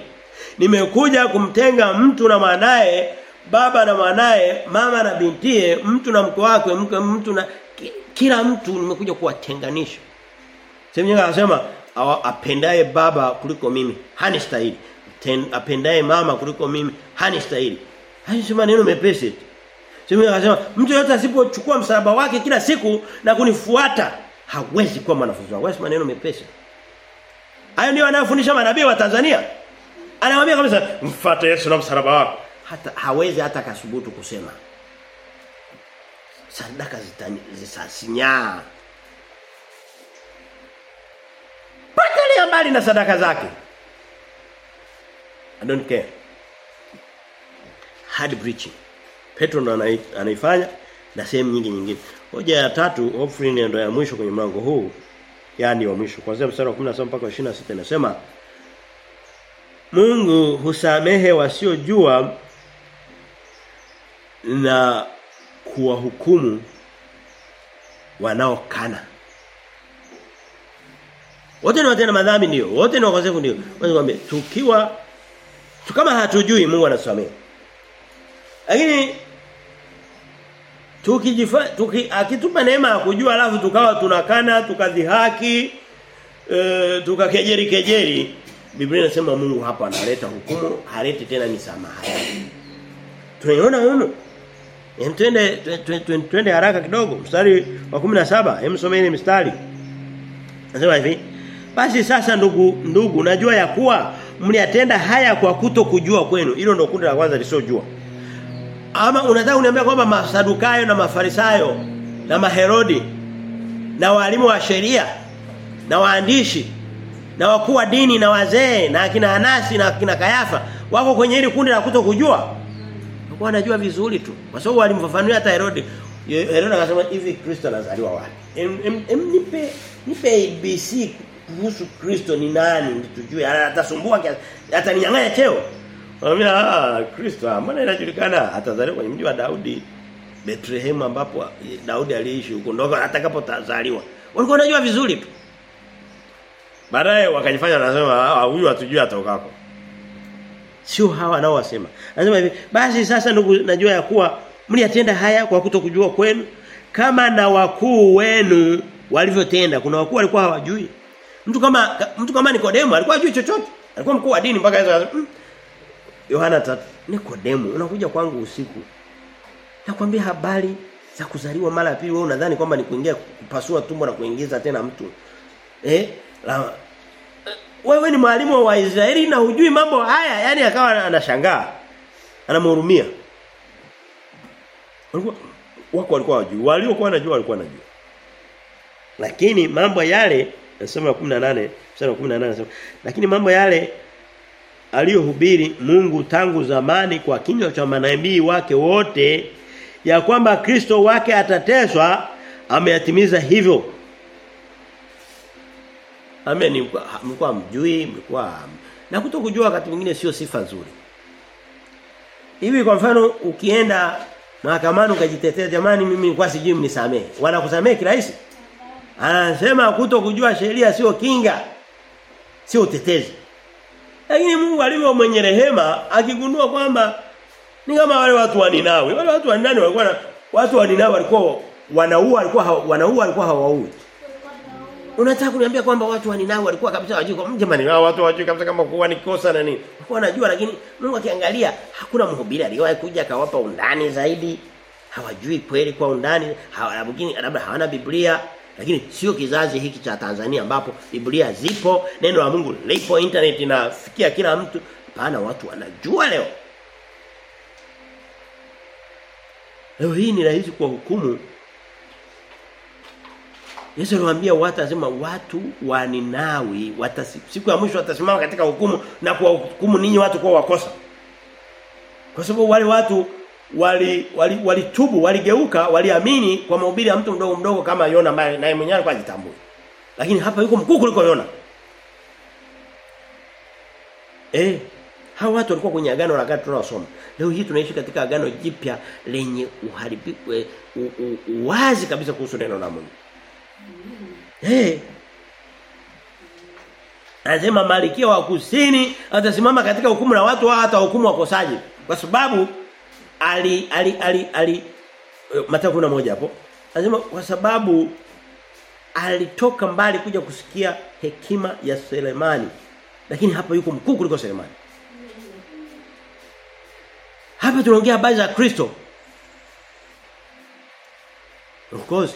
nimekuja kumtenga mtu na mwanae baba na mwanae mama na bintie mtu na mke wake mke mtu na kila mtu nimekuja kuwatenganisha Sehemu anasema apendaye baba kuliko mimi hani stahili Apendaye mama kuliko mimi hani stahili Hayo si maneno mepesi. Sehemu anasema mtu yote asipochukua msalaba wake kila siku na kunifuata hawezi kuwa mwanafunzi wangu. Maneno mepesi. Hayo ndio anayofundisha manabii wa Tanzania. Anawaambia kabisa mfuate Yesu na msalaba wako. Hata hawezi hata kasubutu kusema. Sadaka zitasinyaa. Patalia mbali na sadaka zake. I don't care. Hard preaching. Petro ndo anaifanya na sehemu nyingi nyingine. Hoja ya tatu hopefully ndio ya mwisho kwenye mlango huu. Yaani wa mwisho. Kuanzia mstari wa 17 mpaka 26 inasema Mungu husamehe wasiojua na kuwahukumu wanaokana. Wote ni watenda madhambi ndio. Wote ni wakosefu ndio. Ngombe tukiwa kama hatujui Mungu anasamehe. Lakini tukijifa tuki, akitupa neema ya kujua alafu tukawa tunakana tukadhihaki e, tukakejeri kejeri Biblia inasema Mungu hapa analeta hukumu haleti tena misamaha Tunaiona huko Entende twende twende haraka kidogo mstari wa 17 hem someni mstari Nasema hivi basi sasa ndugu ndugu najua ya kuwa mliatenda haya kwa kuto kujua kwenu. Hilo ndio kundi la kwanza lisojua. Ama unataka uniambia kwamba masadukayo na mafarisayo na maherodi na walimu wa sheria na waandishi na wakuu wa dini na wazee na akina Anasi na akina Kayafa wako kwenye hili kundi la kuto kujua. Walikuwa wanajua vizuri tu. Kwa sababu walimfafanulia hata Herodi. Herodi akasema hivi Kristo anazaliwa wapi? Nipe nipe ABC kuhusu Kristo ni nani tujue atasumbua ataninyang'anya cheo Wanaambia ah Kristo maana inajulikana. Atazaliwa kwenye mji wa Daudi Bethlehem ambapo Daudi aliishi huko ndio atakapotazaliwa. Walikuwa wanajua vizuri tu. Baadaye wakajifanya wanasema huyu hatujui atokako sio hawa nao wasema anasema hivi basi sasa ndugu najua ya kuwa mliatenda haya kwa kutokujua kwenu kama na wakuu wenu walivyotenda. Kuna wakuu walikuwa hawajui. Mtu kama mtu kama Nikodemo alikuwa hajui chochote. Alikuwa mkuu wa dini mpaka Yesu mm. Yohana 3 Nikodemo unakuja kwangu usiku. Nakwambia habari za kuzaliwa mara ya pili wewe unadhani kwamba ni kuingia kupasua tumbo na kuingiza tena mtu. Eh? La, wewe ni mwalimu wa Waisraeli na hujui mambo haya yani akawa anashangaa. Anamhurumia. Walikuwa wako walikuwa wajui. Waliokuwa wanajua walikuwa wanajua. Lakini mambo yale nasema 18 mstari wa 18 nasema lakini mambo yale aliyohubiri Mungu tangu zamani kwa kinywa cha manabii wake wote ya kwamba Kristo wake atateswa ameyatimiza hivyo Amen mlikuwa mjui mlikuwa na kutokujua wakati mwingine sio sifa nzuri Hivi kwa mfano ukienda mahakamani ukajitetea jamani mimi nilikuwa sijui mnisamehe wanakusamehe kirahisi Anasema kutokujua sheria sio kinga. Sio utetezi. Lakini Mungu alivyo mwenye rehema akigundua kwamba ni kama wale watu wa Ninawi. Wale watu wa Ninawi walikuwa watu wa Ninawi walikuwa wanaua walikuwa wanaua walikuwa hawaui. Unataka kuniambia kwamba watu wa Ninawi walikuwa kabisa wajui kwa jamani hao watu wajui kabisa kama kuwa ni kosa na nini. Walikuwa wanajua lakini Mungu akiangalia hakuna mhubiri aliyewahi kuja akawapa undani zaidi. Hawajui kweli kwa undani, hawabugini labda hawana Biblia lakini sio kizazi hiki cha Tanzania ambapo Biblia zipo, neno la Mungu lipo, internet inafikia kila mtu. pana watu wanajua leo. Leo hii ni rahisi kwa hukumu Yesu aliwaambia watu asema watu wa Ninawi siku ya mwisho watasimama katika hukumu na kwa hukumu ninyi watu kwa wakosa. Kwa sababu wale watu wali walitubu, wali, wali waligeuka, waliamini kwa mahubiri ya mtu mdogo mdogo kama Yona ambaye naye mwenyewe alikuwa ajitambui. Lakini hapa yuko mkuu kuliko Yona. Eh, hawa watu walikuwa kwenye agano la kale tunaosoma Leo hii tunaishi katika agano jipya lenye uharibifu wazi kabisa kuhusu neno la Mungu. Eh. Anasema malikia wa kusini atasimama katika hukumu na watu hata hukumu wakosaji. Kwa sababu ali ali ali ali Mathayo na moja hapo. Anasema kwa sababu alitoka mbali kuja kusikia hekima ya Selemani. Lakini hapa yuko mkuu kuliko Selemani. Hapa tunaongea habari za Kristo. Of course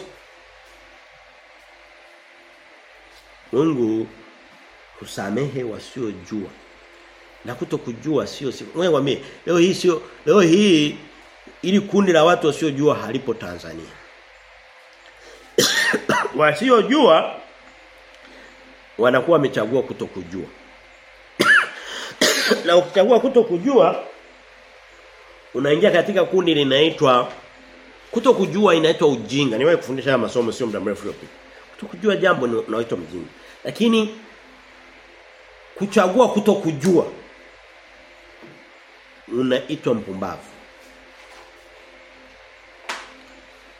Mungu husamehe wasiojua. Na kutokujua sio sio. Wewe wame leo hii sio leo hii ili kundi la watu wasiojua halipo Tanzania. wasiojua wanakuwa wamechagua kutokujua. na ukichagua kutokujua unaingia katika kundi linaitwa kutokujua inaitwa ujinga. Niwahi kufundisha haya masomo sio muda mrefu uliopita. Kutokujua jambo unaitwa mjinga. Lakini kuchagua kutokujua unaitwa mpumbavu.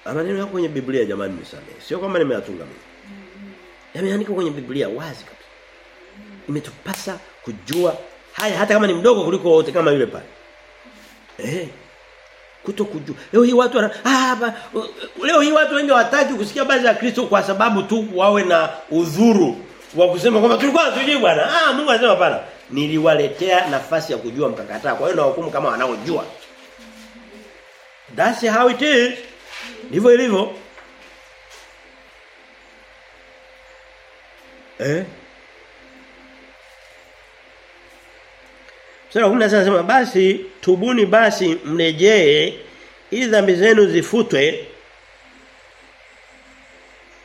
Maneno yako kwenye Biblia jamani mnisamehe. Sio kama nimeyatunga mimi. Yameandikwa kwenye Biblia wazi kabisa. Imetupasa kujua haya hata kama ni mdogo kuliko wote kama yule pale. Eh. Kuto kujua. Leo hii watu wana ah leo hii watu wengi hawataki kusikia habari za Kristo kwa sababu tu wawe na udhuru wa kusema kwamba tulikuwa tujui bwana. Ah Mungu anasema hapana. Niliwaletea nafasi ya kujua mkakataa. Kwa hiyo na hukumu kama wanaojua. That's how it is. Ndivyo ilivyo. Eh? Sura 10 anasema basi tubuni basi mrejee ili dhambi zenu zifutwe.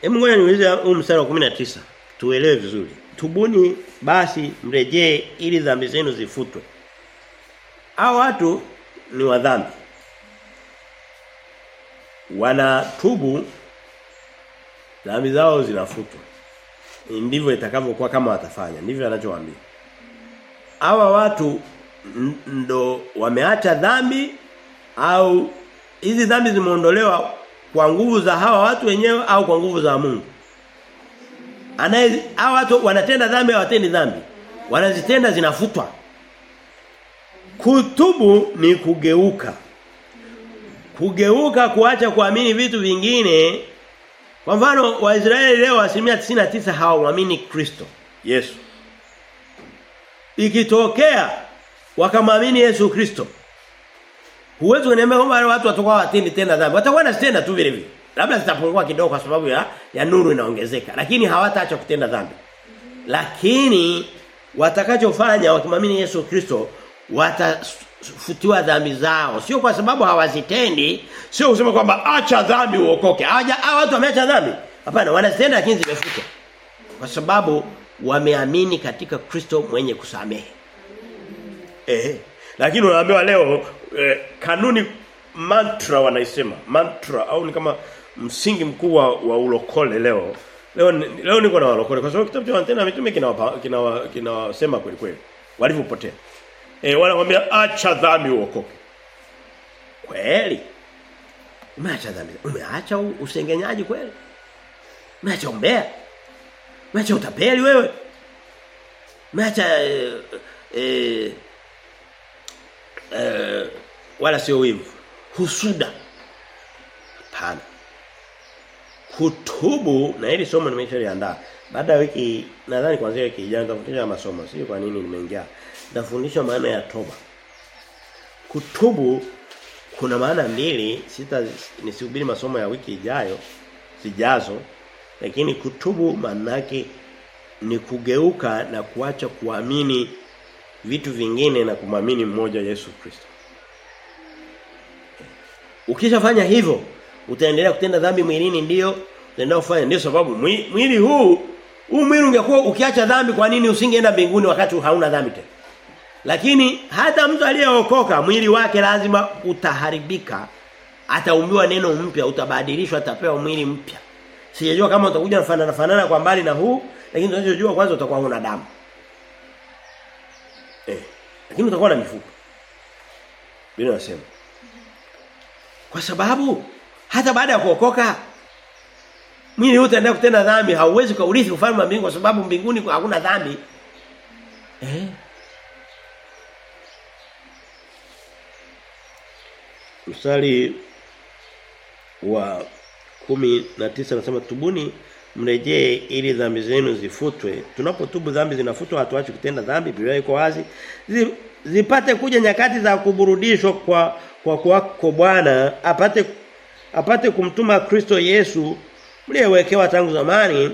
Hebu ngoja niulize huu mstari wa 19 tuelewe vizuri. Tubuni basi mrejee ili dhambi zenu zifutwe. Hao watu ni wadhambi. Wanatubu dhambi zao zinafutwa. Ndivyo itakavyokuwa kama watafanya. Ndivyo anachowaambia. Hawa watu ndo wameacha dhambi au hizi dhambi zimeondolewa kwa nguvu za hawa watu wenyewe au kwa nguvu za Mungu. Anaye hawa watu wanatenda dhambi hawatendi watendi dhambi? Wanazitenda zinafutwa. Kutubu ni kugeuka. Kugeuka kuacha kuamini vitu vingine. Kwa mfano Waisraeli leo asilimia 99 hawamwamini Kristo, Yesu. Ikitokea wakamwamini Yesu Kristo. Huwezi kuniambia kwamba watu watakuwa watendi tena dhambi. Watakuwa wanatenda tu vile vile. Labda zitapungua kidogo kwa sababu ya ya nuru inaongezeka, lakini hawataacha kutenda dhambi. Lakini watakachofanya wakimwamini Yesu Kristo watafutiwa dhambi zao. Sio kwa sababu hawazitendi, sio kusema kwamba acha dhambi uokoke. haja watu wameacha dhambi. Hapana, wanazitenda lakini zimefutwa. Kwa sababu wameamini katika Kristo mwenye kusamehe. Eh. Lakini unaambiwa leo eh, kanuni mantra wanaisema mantra au ni kama msingi mkuu wa, wa ulokole leo. Leo leo niko na walokole kwa sababu kitabu cha antena mitume kinawasema kina, kina, kina kweli kweli. Walivyopotea. Eh wanakuambia acha dhambi uokoke. Kweli? Umeacha dhambi? Umeacha usengenyaji kweli? Umeacha umbea? Umeacha utapeli wewe? Umeacha eh, eh, eh, wala sio wivu. Husuda. Hapana kutubu na hili somo nimeshaliandaa. Baada ya wiki nadhani kuanzia wiki ijayo nitafundisha masomo. Sio kwa nini nimeingia. Nitafundisha maana ya toba. Kutubu kuna maana mbili, sita nisihubiri masomo ya wiki ijayo sijazo. Lakini kutubu maana ni kugeuka na kuacha kuamini vitu vingine na kumwamini mmoja Yesu Kristo. Ukishafanya hivyo utaendelea kutenda dhambi mwilini ndio kufanya ndio sababu mwili, huu huu mwili ungekuwa ukiacha dhambi kwa nini usingeenda mbinguni wakati hauna dhambi tena? Lakini hata mtu aliyeokoka mwili wake lazima utaharibika. Ataumbiwa neno mpya utabadilishwa atapewa mwili mpya. Sijajua kama utakuja nafanana fanana kwa mbali na huu lakini tunachojua kwanza utakuwa huna damu. Eh lakini utakuwa na mifupa. Bila nasema kwa sababu hata baada ya kuokoka mwili utaendelea kutenda dhambi hauwezi kaurithi ufalme wa mbinguni kwa sababu mbinguni hakuna dhambi. Eh? Mstari wa kumi na tisa nasema tubuni mrejee ili dhambi zenu zifutwe. Tunapotubu dhambi zinafutwa hatuachi kutenda dhambi Biblia iko wazi. Zipate kuja nyakati za kuburudishwa kwa kwa kwako Bwana apate apate kumtuma Kristo Yesu mliyewekewa tangu zamani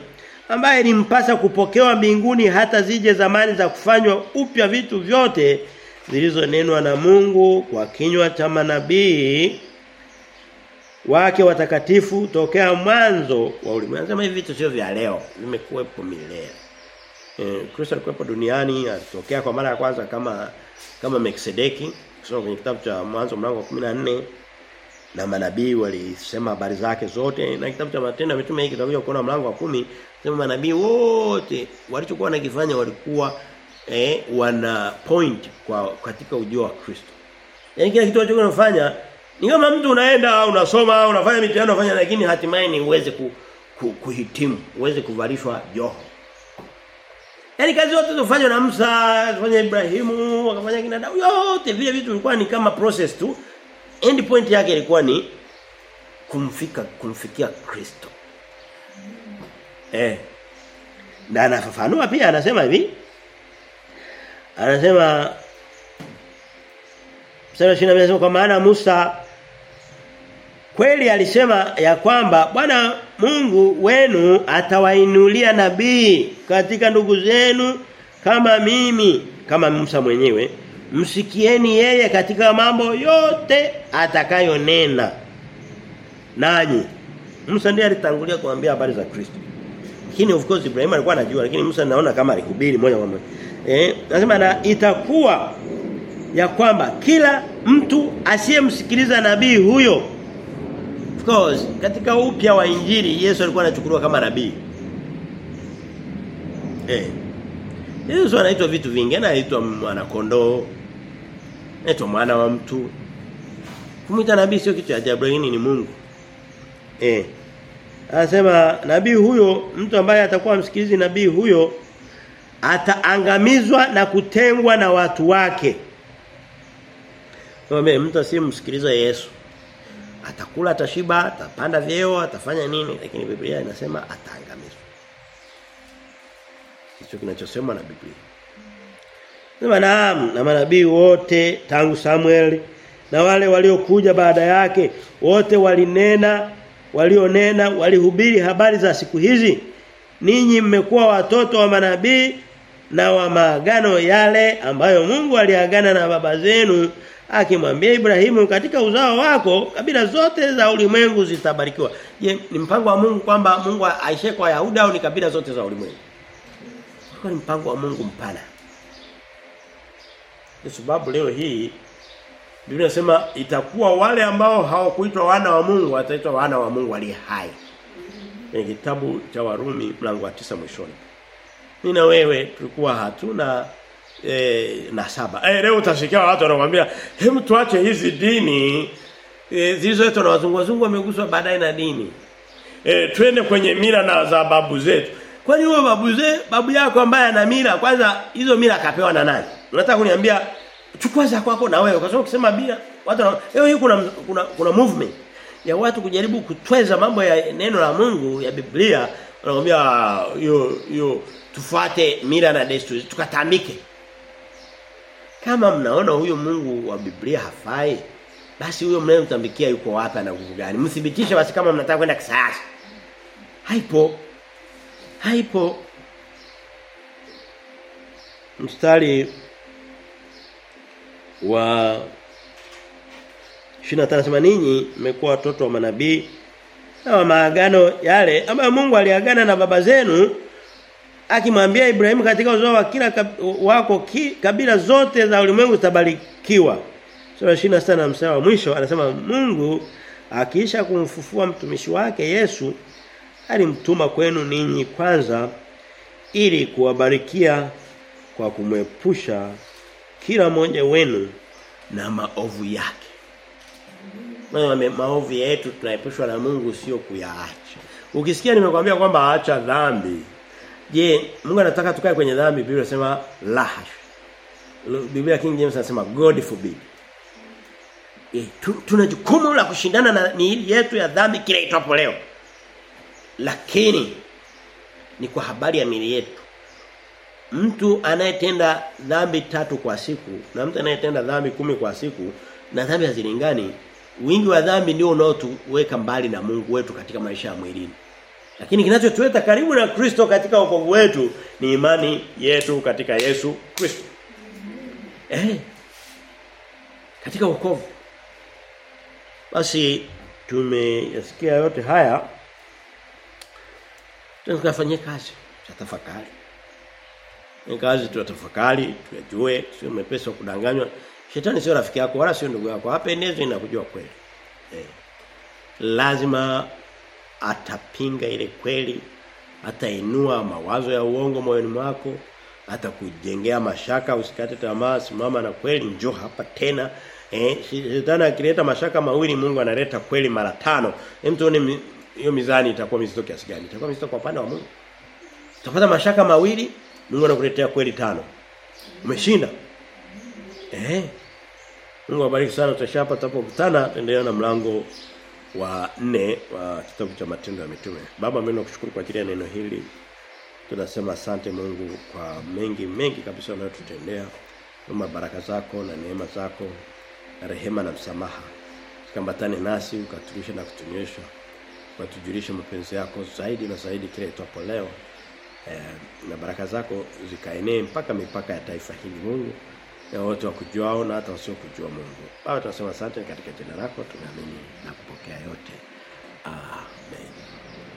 ambaye limpasa kupokewa mbinguni hata zije zamani za kufanywa upya vitu vyote zilizonenwa na Mungu kwa kinywa cha manabii wake watakatifu tokea mwanzo wa ulimwengu. Anasema hivi vitu sio vya leo, vimekuwepo milele. Eh Kristo alikuwepo duniani, alitokea kwa mara ya kwanza kama kama Melkisedeki, kusoma kwenye kitabu cha mwanzo mlango wa 14 na manabii walisema habari zake zote na kitabu cha matendo ya mitume hiki tutakuja kuona mlango wa kumi sema manabii wote walichokuwa wanakifanya walikuwa eh, wana point kwa katika ujio wa Kristo. Yaani kila kitu walichokuwa wanafanya ni kama mtu unaenda unasoma unafanya mitihani unafanya lakini hatimaye ni uweze ku, ku, kuhitimu, uweze kuvalishwa joho. Yaani kazi zote zilizofanywa na Musa, zilifanya Ibrahimu, wakafanya kina Daudi, yote vile vitu vilikuwa ni kama process tu. End point yake ilikuwa ni kumfika kumfikia Kristo. Eh. Na anafafanua pia anasema hivi. Anasema Mstari 22 anasema kwa maana Musa kweli alisema ya kwamba Bwana Mungu wenu atawainulia nabii katika ndugu zenu kama mimi kama Musa mwenyewe msikieni yeye katika mambo yote atakayonena. Nanyi Musa ndiye alitangulia kuambia habari za Kristo. Lakini of course Ibrahim alikuwa anajua lakini Musa naona kama alihubiri moja kwa moja. Eh nasema na itakuwa ya kwamba kila mtu asiyemsikiliza nabii huyo of course katika upya wa injili Yesu alikuwa anachukuliwa kama nabii. Eh Yesu anaitwa vitu vingi anaitwa mwana kondoo anaitwa mwana wa mtu kumuita nabii sio kitu ajabu lakini ni Mungu eh Anasema nabii huyo mtu ambaye atakuwa msikilizi nabii huyo ataangamizwa na kutengwa na watu wake. Kwa mtu asimsikiliza Yesu atakula atashiba, atapanda vyeo, atafanya nini lakini Biblia inasema ataangamizwa. Hicho kinachosema na Biblia. Sema naam na manabii wote tangu Samuel na wale waliokuja baada yake wote walinena walionena walihubiri habari za siku hizi ninyi mmekuwa watoto wa manabii na wa maagano yale ambayo Mungu aliagana na baba zenu akimwambia Ibrahimu katika uzao wako kabila zote za ulimwengu zitabarikiwa. Je, ni mpango wa Mungu kwamba Mungu aishe kwa Yahuda au ni kabila zote za ulimwengu? Kwa ni mpango wa Mungu mpana. Kwa sababu leo hii Biblia inasema itakuwa wale ambao hawakuitwa wana wa Mungu wataitwa wana wa Mungu aliye hai. Ni kitabu cha Warumi mlango wa tisa mwishoni. Mimi na wewe tulikuwa hatuna e, na saba. Eh leo utasikia watu wanakuambia, hebu tuache hizi dini e, zilizoitwa na wazungu wazungu wameguswa baadaye na dini." Eh twende kwenye mila na za babu zetu. Kwani wewe babu zee, babu yako ambaye ana mila kwanza hizo mila akapewa na nani? Unataka kuniambia chukua za kwako na wewe kwa sababu ukisema bila watu leo hii kuna kuna kuna movement ya watu kujaribu kutweza mambo ya neno la Mungu ya Biblia wanakuambia hiyo hiyo tufuate mila na desturi tukatambike. Kama mnaona huyo Mungu wa Biblia hafai basi huyo mnayemtambikia yuko wapi na nguvu gani? Mthibitishe basi kama mnataka kwenda kisasa. Haipo. Haipo. Mstari wa 25 anasema ninyi mmekuwa watoto wa manabii na maagano yale ambayo Mungu aliagana na baba zenu akimwambia Ibrahimu katika uzao wa kila wako ki, kabila zote za ulimwengu zitabarikiwa. Sura 26 na mstari wa mwisho anasema Mungu akiisha kumfufua mtumishi wake Yesu alimtuma kwenu ninyi kwanza ili kuwabarikia kwa kumwepusha kila mmoja wenu na maovu yake. Maana maovu yetu tunaepushwa na Mungu sio kuyaacha. Ukisikia nimekwambia kwamba acha dhambi. Je, Mungu anataka tukae kwenye dhambi? Biblia inasema la hasha. Biblia King James anasema God forbid. E, tu, la kushindana na miili yetu ya dhambi kila itapo leo. Lakini ni kwa habari ya mili yetu. Mtu anayetenda dhambi tatu kwa siku na mtu anayetenda dhambi kumi kwa siku na dhambi hazilingani, wingi wa dhambi ndio unaotuweka mbali na Mungu wetu katika maisha ya mwilini. Lakini kinachotuweka karibu na Kristo katika wokovu wetu ni imani yetu katika Yesu Kristo. Eh. Katika wokovu. Basi tumeyasikia yote haya. Tukafanyie kazi, tutafakari. Kazi tutafakari, tuyajue, sio mepesa kudanganywa. Shetani sio rafiki yako wala sio ndugu yako. hapa na kujua kweli. Eh. Lazima atapinga ile kweli, atainua mawazo ya uongo moyoni mwako, atakujengea mashaka usikate tamaa, simama na kweli, njoo hapa tena. Eh, shetani akileta mashaka mawili Mungu analeta kweli mara tano. Hem tuone hiyo mizani itakuwa mizito kiasi gani? Itakuwa mizito kwa upande wa Mungu. Utapata mashaka mawili, Mungu anakuletea kweli tano. Umeshinda. Eh. Mungu awabariki sana tutashapa tutapokutana tuendelea na mlango wa nne wa kitabu cha matendo ya mitume. Baba mimi nakushukuru kwa ajili ya neno hili. Tunasema asante Mungu kwa mengi mengi kabisa unayotutendea. Kwa baraka zako na neema zako na rehema na msamaha. Kambatane nasi ukatulisha na kutunyesha. Ukatujulisha mapenzi yako zaidi na zaidi kile itwapo leo. Eh, na baraka zako zikaenee mpaka mipaka ya taifa hili Mungu na wote wakujuao na hata wasio kujua Mungu. Baba tunasema asante katika jina lako tunaamini na kupokea yote. Ah